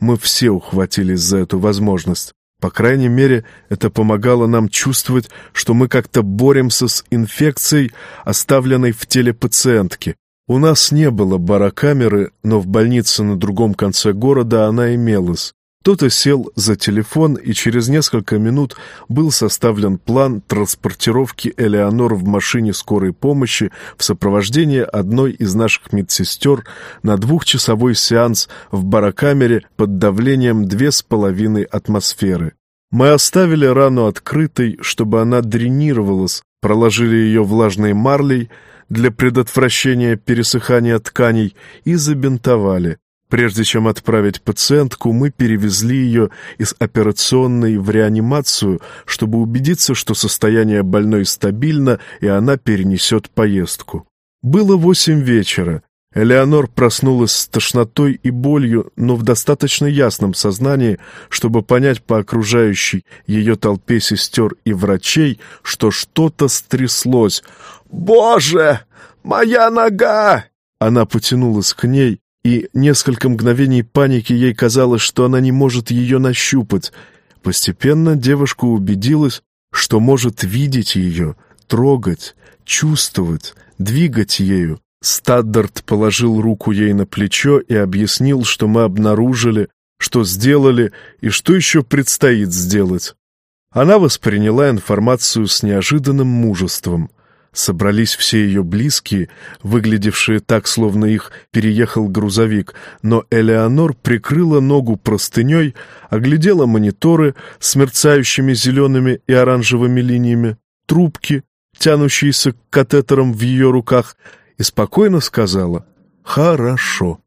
Мы все ухватились за эту возможность. По крайней мере, это помогало нам чувствовать, что мы как-то боремся с инфекцией, оставленной в теле пациентки. У нас не было барокамеры, но в больнице на другом конце города она имелась. Кто-то сел за телефон, и через несколько минут был составлен план транспортировки Элеонор в машине скорой помощи в сопровождении одной из наших медсестер на двухчасовой сеанс в барокамере под давлением две с половиной атмосферы. Мы оставили рану открытой, чтобы она дренировалась, проложили ее влажной марлей для предотвращения пересыхания тканей и забинтовали. Прежде чем отправить пациентку, мы перевезли ее из операционной в реанимацию, чтобы убедиться, что состояние больной стабильно и она перенесет поездку. Было восемь вечера. Элеонор проснулась с тошнотой и болью, но в достаточно ясном сознании, чтобы понять по окружающей ее толпе сестер и врачей, что что-то стряслось. «Боже! Моя нога!» Она потянулась к ней, и несколько мгновений паники ей казалось, что она не может ее нащупать. Постепенно девушка убедилась, что может видеть ее, трогать, чувствовать, двигать ею. Стаддарт положил руку ей на плечо и объяснил, что мы обнаружили, что сделали и что еще предстоит сделать. Она восприняла информацию с неожиданным мужеством. Собрались все ее близкие, выглядевшие так, словно их переехал грузовик, но Элеонор прикрыла ногу простыней, оглядела мониторы с мерцающими зелеными и оранжевыми линиями, трубки, тянущиеся к катетерам в ее руках, и спокойно сказала «Хорошо».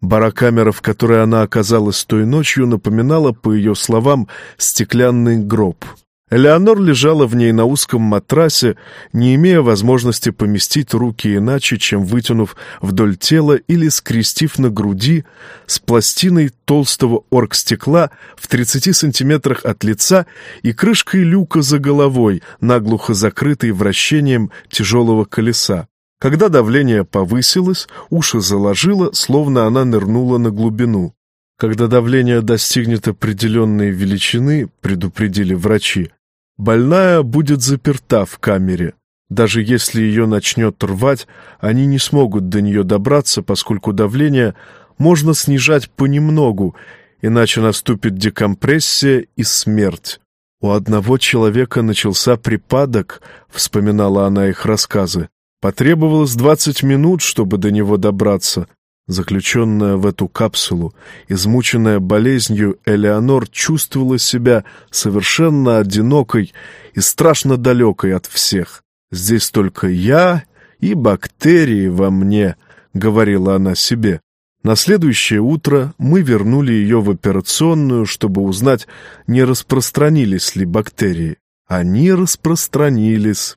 Барокамера, в которой она оказалась той ночью, напоминала, по ее словам, стеклянный гроб. Элеонор лежала в ней на узком матрасе, не имея возможности поместить руки иначе, чем вытянув вдоль тела или скрестив на груди с пластиной толстого оргстекла в 30 сантиметрах от лица и крышкой люка за головой, наглухо закрытой вращением тяжелого колеса. Когда давление повысилось, уши заложило, словно она нырнула на глубину. Когда давление достигнет определенной величины, предупредили врачи, больная будет заперта в камере. Даже если ее начнет рвать, они не смогут до нее добраться, поскольку давление можно снижать понемногу, иначе наступит декомпрессия и смерть. У одного человека начался припадок, вспоминала она их рассказы. Потребовалось двадцать минут, чтобы до него добраться. Заключенная в эту капсулу, измученная болезнью, Элеонор чувствовала себя совершенно одинокой и страшно далекой от всех. «Здесь только я и бактерии во мне», — говорила она себе. На следующее утро мы вернули ее в операционную, чтобы узнать, не распространились ли бактерии. Они распространились.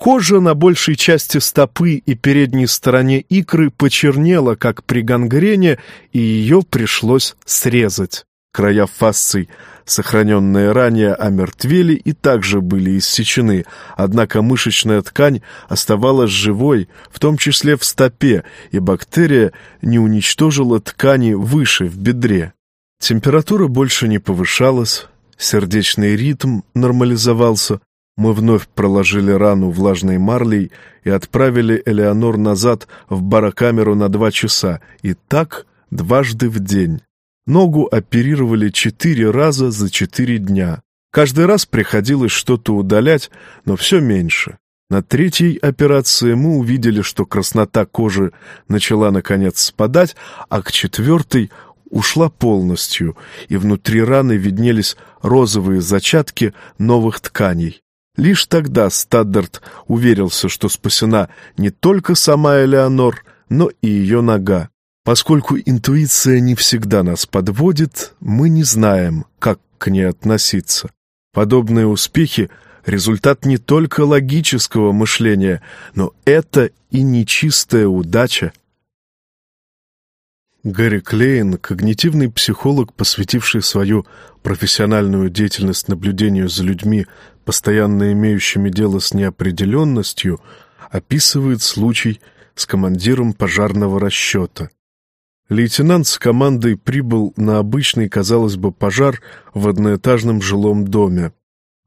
Кожа на большей части стопы и передней стороне икры почернела, как при гангрене, и ее пришлось срезать. Края фасций, сохраненные ранее, омертвели и также были иссечены, однако мышечная ткань оставалась живой, в том числе в стопе, и бактерия не уничтожила ткани выше, в бедре. Температура больше не повышалась, сердечный ритм нормализовался, мы вновь проложили рану влажной марлей и отправили Элеонор назад в барокамеру на два часа, и так дважды в день. Ногу оперировали четыре раза за четыре дня. Каждый раз приходилось что-то удалять, но все меньше. На третьей операции мы увидели, что краснота кожи начала наконец спадать, а к четвертой ушла полностью, и внутри раны виднелись розовые зачатки новых тканей. Лишь тогда Стаддарт уверился, что спасена не только сама Элеонор, но и ее нога. Поскольку интуиция не всегда нас подводит, мы не знаем, как к ней относиться. Подобные успехи — результат не только логического мышления, но это и нечистая удача. Гэри Клейн, когнитивный психолог, посвятивший свою профессиональную деятельность наблюдению за людьми постоянно имеющими дело с неопределенностью, описывает случай с командиром пожарного расчета. Лейтенант с командой прибыл на обычный, казалось бы, пожар в одноэтажном жилом доме.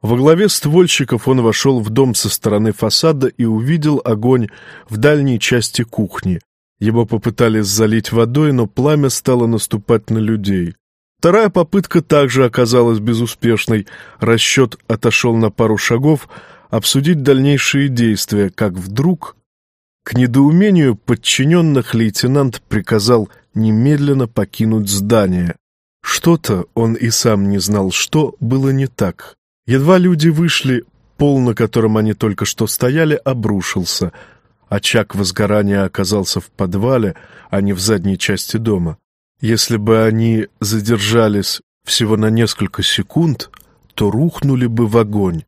Во главе ствольщиков он вошел в дом со стороны фасада и увидел огонь в дальней части кухни. Его попытались залить водой, но пламя стало наступать на людей. Вторая попытка также оказалась безуспешной. Расчет отошел на пару шагов обсудить дальнейшие действия, как вдруг... К недоумению подчиненных лейтенант приказал немедленно покинуть здание. Что-то, он и сам не знал, что было не так. Едва люди вышли, пол, на котором они только что стояли, обрушился. Очаг возгорания оказался в подвале, а не в задней части дома. Если бы они задержались всего на несколько секунд, то рухнули бы в огонь.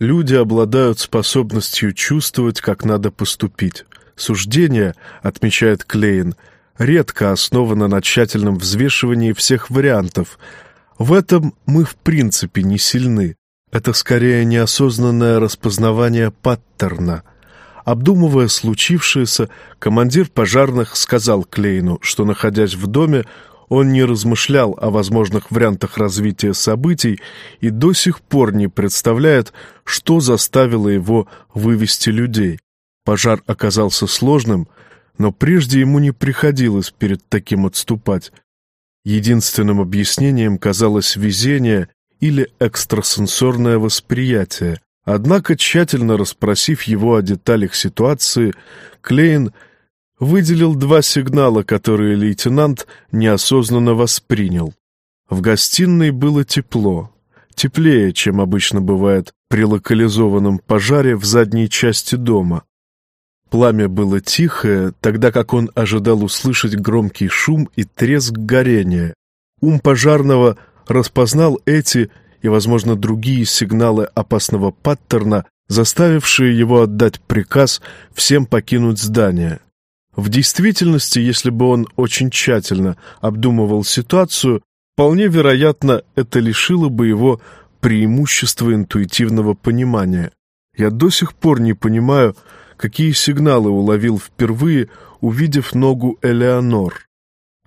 Люди обладают способностью чувствовать, как надо поступить. Суждение, отмечает Клейн, редко основано на тщательном взвешивании всех вариантов. В этом мы в принципе не сильны. Это скорее неосознанное распознавание паттерна — Обдумывая случившееся, командир пожарных сказал Клейну, что, находясь в доме, он не размышлял о возможных вариантах развития событий и до сих пор не представляет, что заставило его вывести людей. Пожар оказался сложным, но прежде ему не приходилось перед таким отступать. Единственным объяснением казалось везение или экстрасенсорное восприятие. Однако, тщательно расспросив его о деталях ситуации, Клейн выделил два сигнала, которые лейтенант неосознанно воспринял. В гостиной было тепло, теплее, чем обычно бывает при локализованном пожаре в задней части дома. Пламя было тихое, тогда как он ожидал услышать громкий шум и треск горения. Ум пожарного распознал эти и, возможно, другие сигналы опасного паттерна, заставившие его отдать приказ всем покинуть здание. В действительности, если бы он очень тщательно обдумывал ситуацию, вполне вероятно, это лишило бы его преимущества интуитивного понимания. Я до сих пор не понимаю, какие сигналы уловил впервые, увидев ногу Элеонор.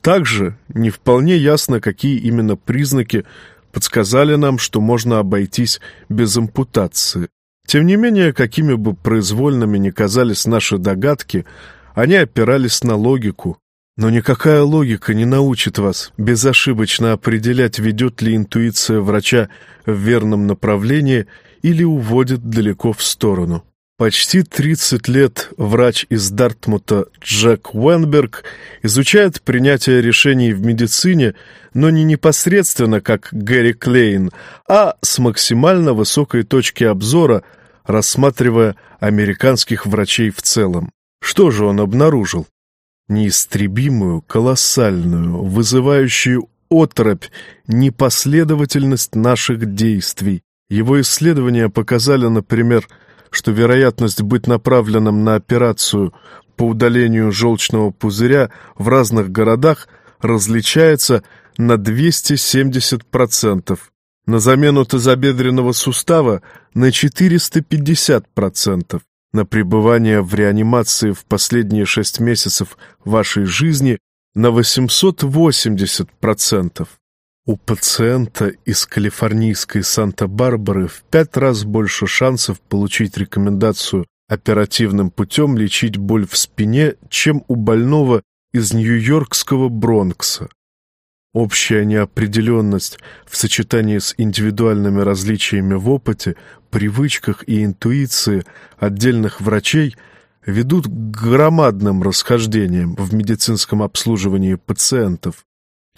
Также не вполне ясно, какие именно признаки подсказали нам, что можно обойтись без ампутации. Тем не менее, какими бы произвольными ни казались наши догадки, они опирались на логику. Но никакая логика не научит вас безошибочно определять, ведет ли интуиция врача в верном направлении или уводит далеко в сторону. Почти 30 лет врач из Дартмута Джек Уэнберг изучает принятие решений в медицине, но не непосредственно как Гэри Клейн, а с максимально высокой точки обзора, рассматривая американских врачей в целом. Что же он обнаружил? Неистребимую, колоссальную, вызывающую оторопь непоследовательность наших действий. Его исследования показали, например, что вероятность быть направленным на операцию по удалению желчного пузыря в разных городах различается на 270%, на замену тазобедренного сустава на 450%, на пребывание в реанимации в последние 6 месяцев вашей жизни на 880%. У пациента из калифорнийской Санта-Барбары в пять раз больше шансов получить рекомендацию оперативным путем лечить боль в спине, чем у больного из нью-йоркского Бронкса. Общая неопределенность в сочетании с индивидуальными различиями в опыте, привычках и интуиции отдельных врачей ведут к громадным расхождениям в медицинском обслуживании пациентов.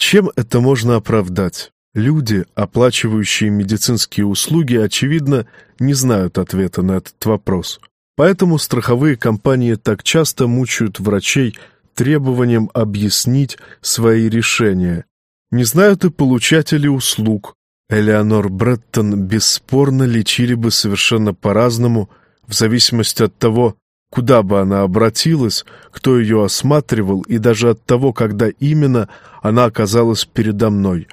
Чем это можно оправдать? Люди, оплачивающие медицинские услуги, очевидно, не знают ответа на этот вопрос. Поэтому страховые компании так часто мучают врачей требованием объяснить свои решения. Не знают и получатели услуг. Элеонор Бреттон бесспорно лечили бы совершенно по-разному, в зависимости от того, Куда бы она обратилась, кто ее осматривал, и даже от того, когда именно она оказалась передо мной,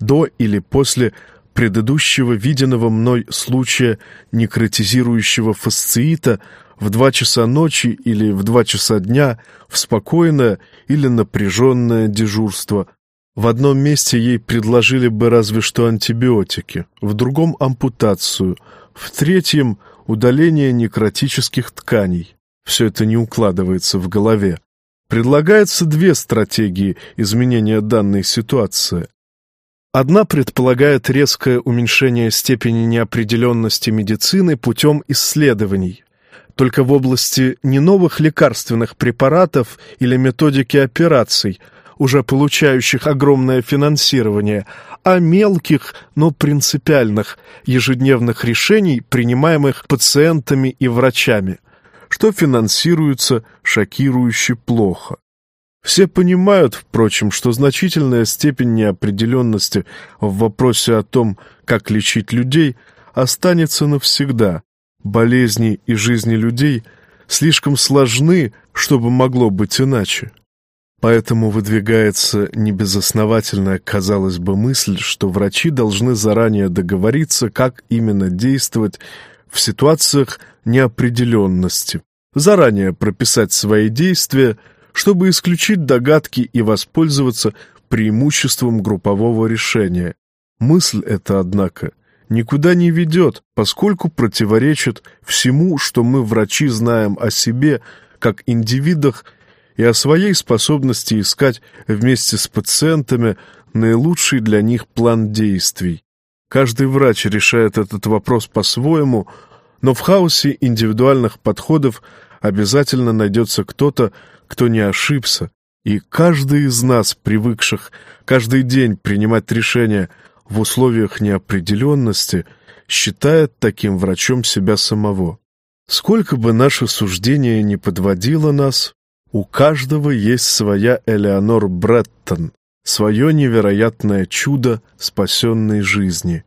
до или после предыдущего виденного мной случая некротизирующего фасциита в два часа ночи или в два часа дня, в спокойное или напряженное дежурство. В одном месте ей предложили бы разве что антибиотики, в другом — ампутацию, в третьем — удаление некротических тканей. Все это не укладывается в голове. Предлагается две стратегии изменения данной ситуации. Одна предполагает резкое уменьшение степени неопределенности медицины путем исследований. Только в области не новых лекарственных препаратов или методики операций, уже получающих огромное финансирование, а мелких, но принципиальных ежедневных решений, принимаемых пациентами и врачами что финансируется шокирующе плохо. Все понимают, впрочем, что значительная степень неопределенности в вопросе о том, как лечить людей, останется навсегда. Болезни и жизни людей слишком сложны, чтобы могло быть иначе. Поэтому выдвигается небезосновательная, казалось бы, мысль, что врачи должны заранее договориться, как именно действовать в ситуациях неопределенности, заранее прописать свои действия, чтобы исключить догадки и воспользоваться преимуществом группового решения. Мысль эта, однако, никуда не ведет, поскольку противоречит всему, что мы, врачи, знаем о себе, как индивидах, и о своей способности искать вместе с пациентами наилучший для них план действий. Каждый врач решает этот вопрос по-своему, но в хаосе индивидуальных подходов обязательно найдется кто-то, кто не ошибся, и каждый из нас, привыкших каждый день принимать решения в условиях неопределенности, считает таким врачом себя самого. Сколько бы наше суждение не подводило нас, у каждого есть своя Элеонор Бреттон, свое невероятное чудо спасенной жизни.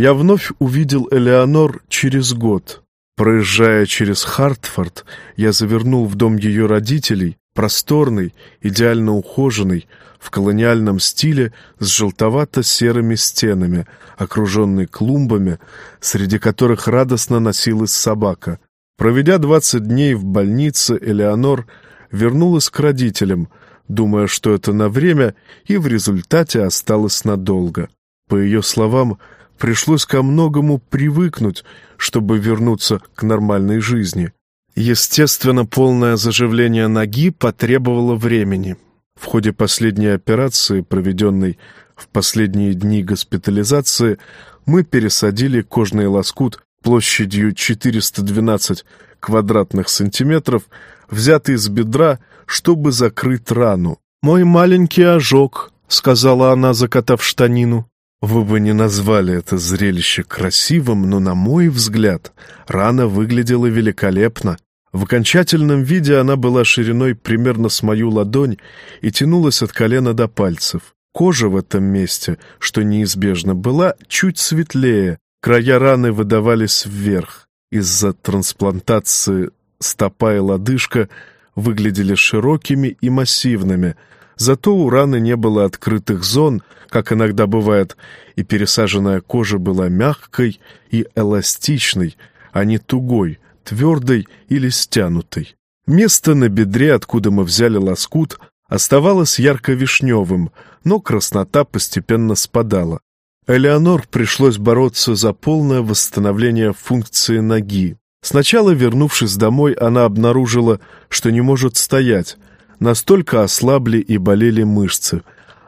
Я вновь увидел Элеонор через год. Проезжая через Хартфорд, я завернул в дом ее родителей, просторный, идеально ухоженный, в колониальном стиле с желтовато-серыми стенами, окруженный клумбами, среди которых радостно носилась собака. Проведя двадцать дней в больнице, Элеонор вернулась к родителям, думая, что это на время, и в результате осталась надолго. По ее словам, пришлось ко многому привыкнуть, чтобы вернуться к нормальной жизни. Естественно, полное заживление ноги потребовало времени. В ходе последней операции, проведенной в последние дни госпитализации, мы пересадили кожный лоскут площадью 412 квадратных сантиметров, взятый из бедра, чтобы закрыть рану. «Мой маленький ожог», — сказала она, закатав штанину. Вы бы не назвали это зрелище красивым, но, на мой взгляд, рана выглядела великолепно. В окончательном виде она была шириной примерно с мою ладонь и тянулась от колена до пальцев. Кожа в этом месте, что неизбежно, была чуть светлее, края раны выдавались вверх. Из-за трансплантации стопа и лодыжка выглядели широкими и массивными, зато у раны не было открытых зон, как иногда бывает, и пересаженная кожа была мягкой и эластичной, а не тугой, твердой или стянутой. Место на бедре, откуда мы взяли лоскут, оставалось ярко-вишневым, но краснота постепенно спадала. Элеонор пришлось бороться за полное восстановление функции ноги. Сначала, вернувшись домой, она обнаружила, что не может стоять. Настолько ослабли и болели мышцы.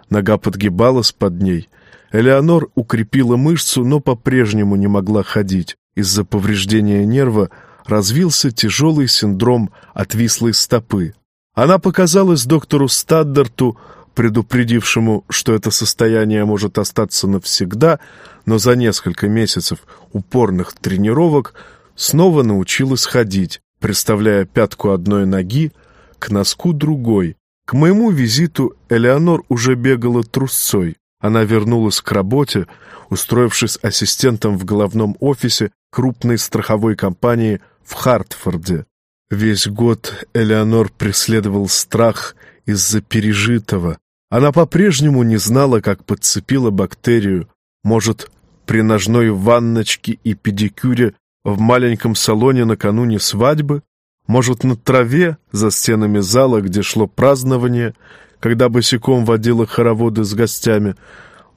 Нога подгибалась под ней. Элеонор укрепила мышцу, но по-прежнему не могла ходить. Из-за повреждения нерва развился тяжелый синдром отвислой стопы. Она показалась доктору Стаддерту, предупредившему, что это состояние может остаться навсегда, но за несколько месяцев упорных тренировок снова научилась ходить, представляя пятку одной ноги к носку другой. К моему визиту Элеонор уже бегала трусцой. Она вернулась к работе, устроившись ассистентом в головном офисе крупной страховой компании в Хартфорде. Весь год Элеонор преследовал страх из-за пережитого. Она по-прежнему не знала, как подцепила бактерию. Может, при ножной ванночке и педикюре в маленьком салоне накануне свадьбы? Может, на траве за стенами зала, где шло празднование, когда босиком водила хороводы с гостями?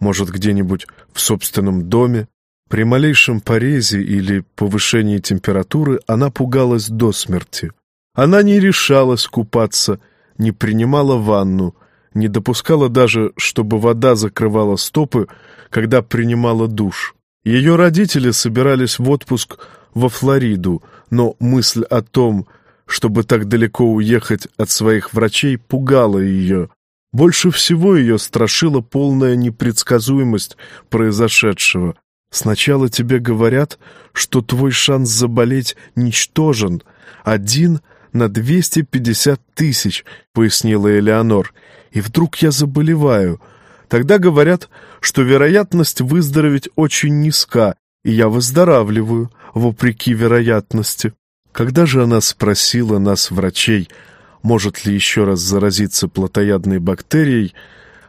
Может, где-нибудь в собственном доме? При малейшем порезе или повышении температуры она пугалась до смерти. Она не решалась купаться, не принимала ванну, не допускала даже, чтобы вода закрывала стопы, когда принимала душ. Ее родители собирались в отпуск во Флориду, но мысль о том, чтобы так далеко уехать от своих врачей, пугала ее. Больше всего ее страшила полная непредсказуемость произошедшего. Сначала тебе говорят, что твой шанс заболеть ничтожен. Один на 250 тысяч, пояснила Элеонор. И вдруг я заболеваю. Тогда говорят, что вероятность выздороветь очень низка, и я выздоравливаю, вопреки вероятности. Когда же она спросила нас, врачей, может ли еще раз заразиться плотоядной бактерией,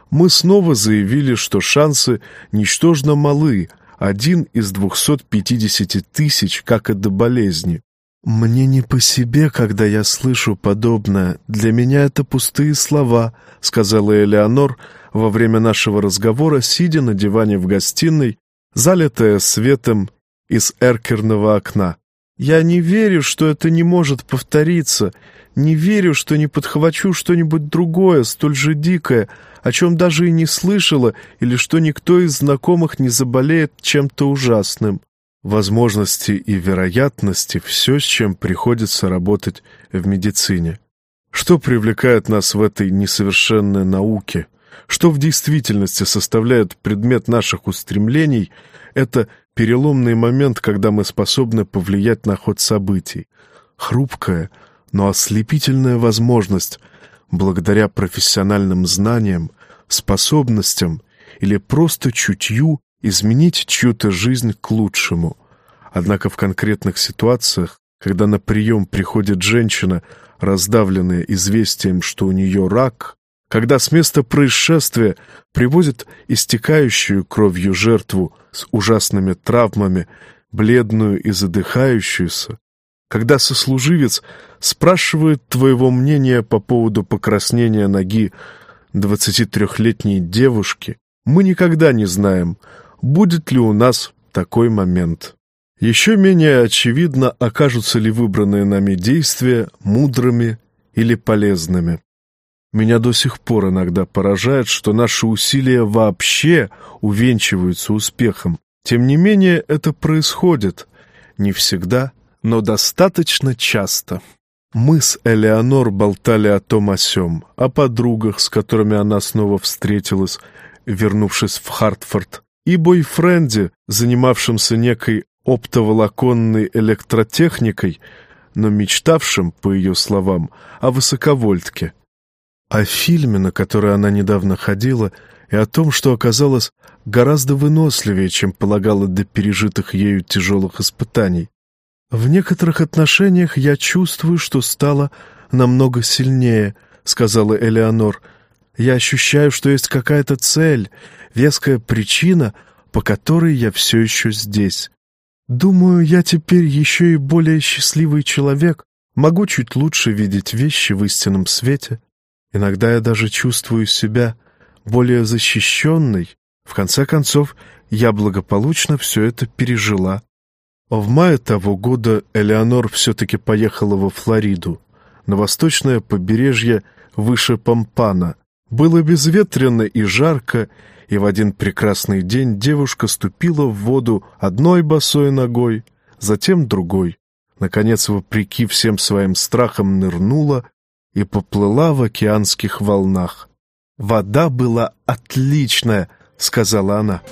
мы снова заявили, что шансы ничтожно малы, один из 250 тысяч, как и до болезни. «Мне не по себе, когда я слышу подобное. Для меня это пустые слова», — сказала Элеонор во время нашего разговора, сидя на диване в гостиной, залитая светом из эркерного окна. «Я не верю, что это не может повториться. Не верю, что не подхвачу что-нибудь другое, столь же дикое, о чем даже и не слышала, или что никто из знакомых не заболеет чем-то ужасным. Возможности и вероятности — все, с чем приходится работать в медицине. Что привлекает нас в этой несовершенной науке? Что в действительности составляет предмет наших устремлений — это переломный момент, когда мы способны повлиять на ход событий. Хрупкая — но ослепительная возможность благодаря профессиональным знаниям, способностям или просто чутью изменить чью-то жизнь к лучшему. Однако в конкретных ситуациях, когда на прием приходит женщина, раздавленная известием, что у нее рак, когда с места происшествия привозят истекающую кровью жертву с ужасными травмами, бледную и задыхающуюся, когда сослуживец спрашивает твоего мнения по поводу покраснения ноги 23-летней девушки, мы никогда не знаем, будет ли у нас такой момент. Еще менее очевидно, окажутся ли выбранные нами действия мудрыми или полезными. Меня до сих пор иногда поражает, что наши усилия вообще увенчиваются успехом. Тем не менее, это происходит. Не всегда, но достаточно часто. Мы с Элеонор болтали о том о сём, о подругах, с которыми она снова встретилась, вернувшись в Хартфорд, и бойфренде, занимавшемся некой оптоволоконной электротехникой, но мечтавшим, по ее словам, о высоковольтке. О фильме, на который она недавно ходила, и о том, что оказалось гораздо выносливее, чем полагала до пережитых ею тяжелых испытаний. «В некоторых отношениях я чувствую, что стала намного сильнее», — сказала Элеонор. «Я ощущаю, что есть какая-то цель, веская причина, по которой я все еще здесь. Думаю, я теперь еще и более счастливый человек, могу чуть лучше видеть вещи в истинном свете. Иногда я даже чувствую себя более защищенной. В конце концов, я благополучно все это пережила». В мае того года Элеонор все-таки поехала во Флориду, на восточное побережье выше Пампана. Было безветренно и жарко, и в один прекрасный день девушка ступила в воду одной босой ногой, затем другой. Наконец, вопреки всем своим страхам, нырнула и поплыла в океанских волнах. «Вода была отличная», — сказала она.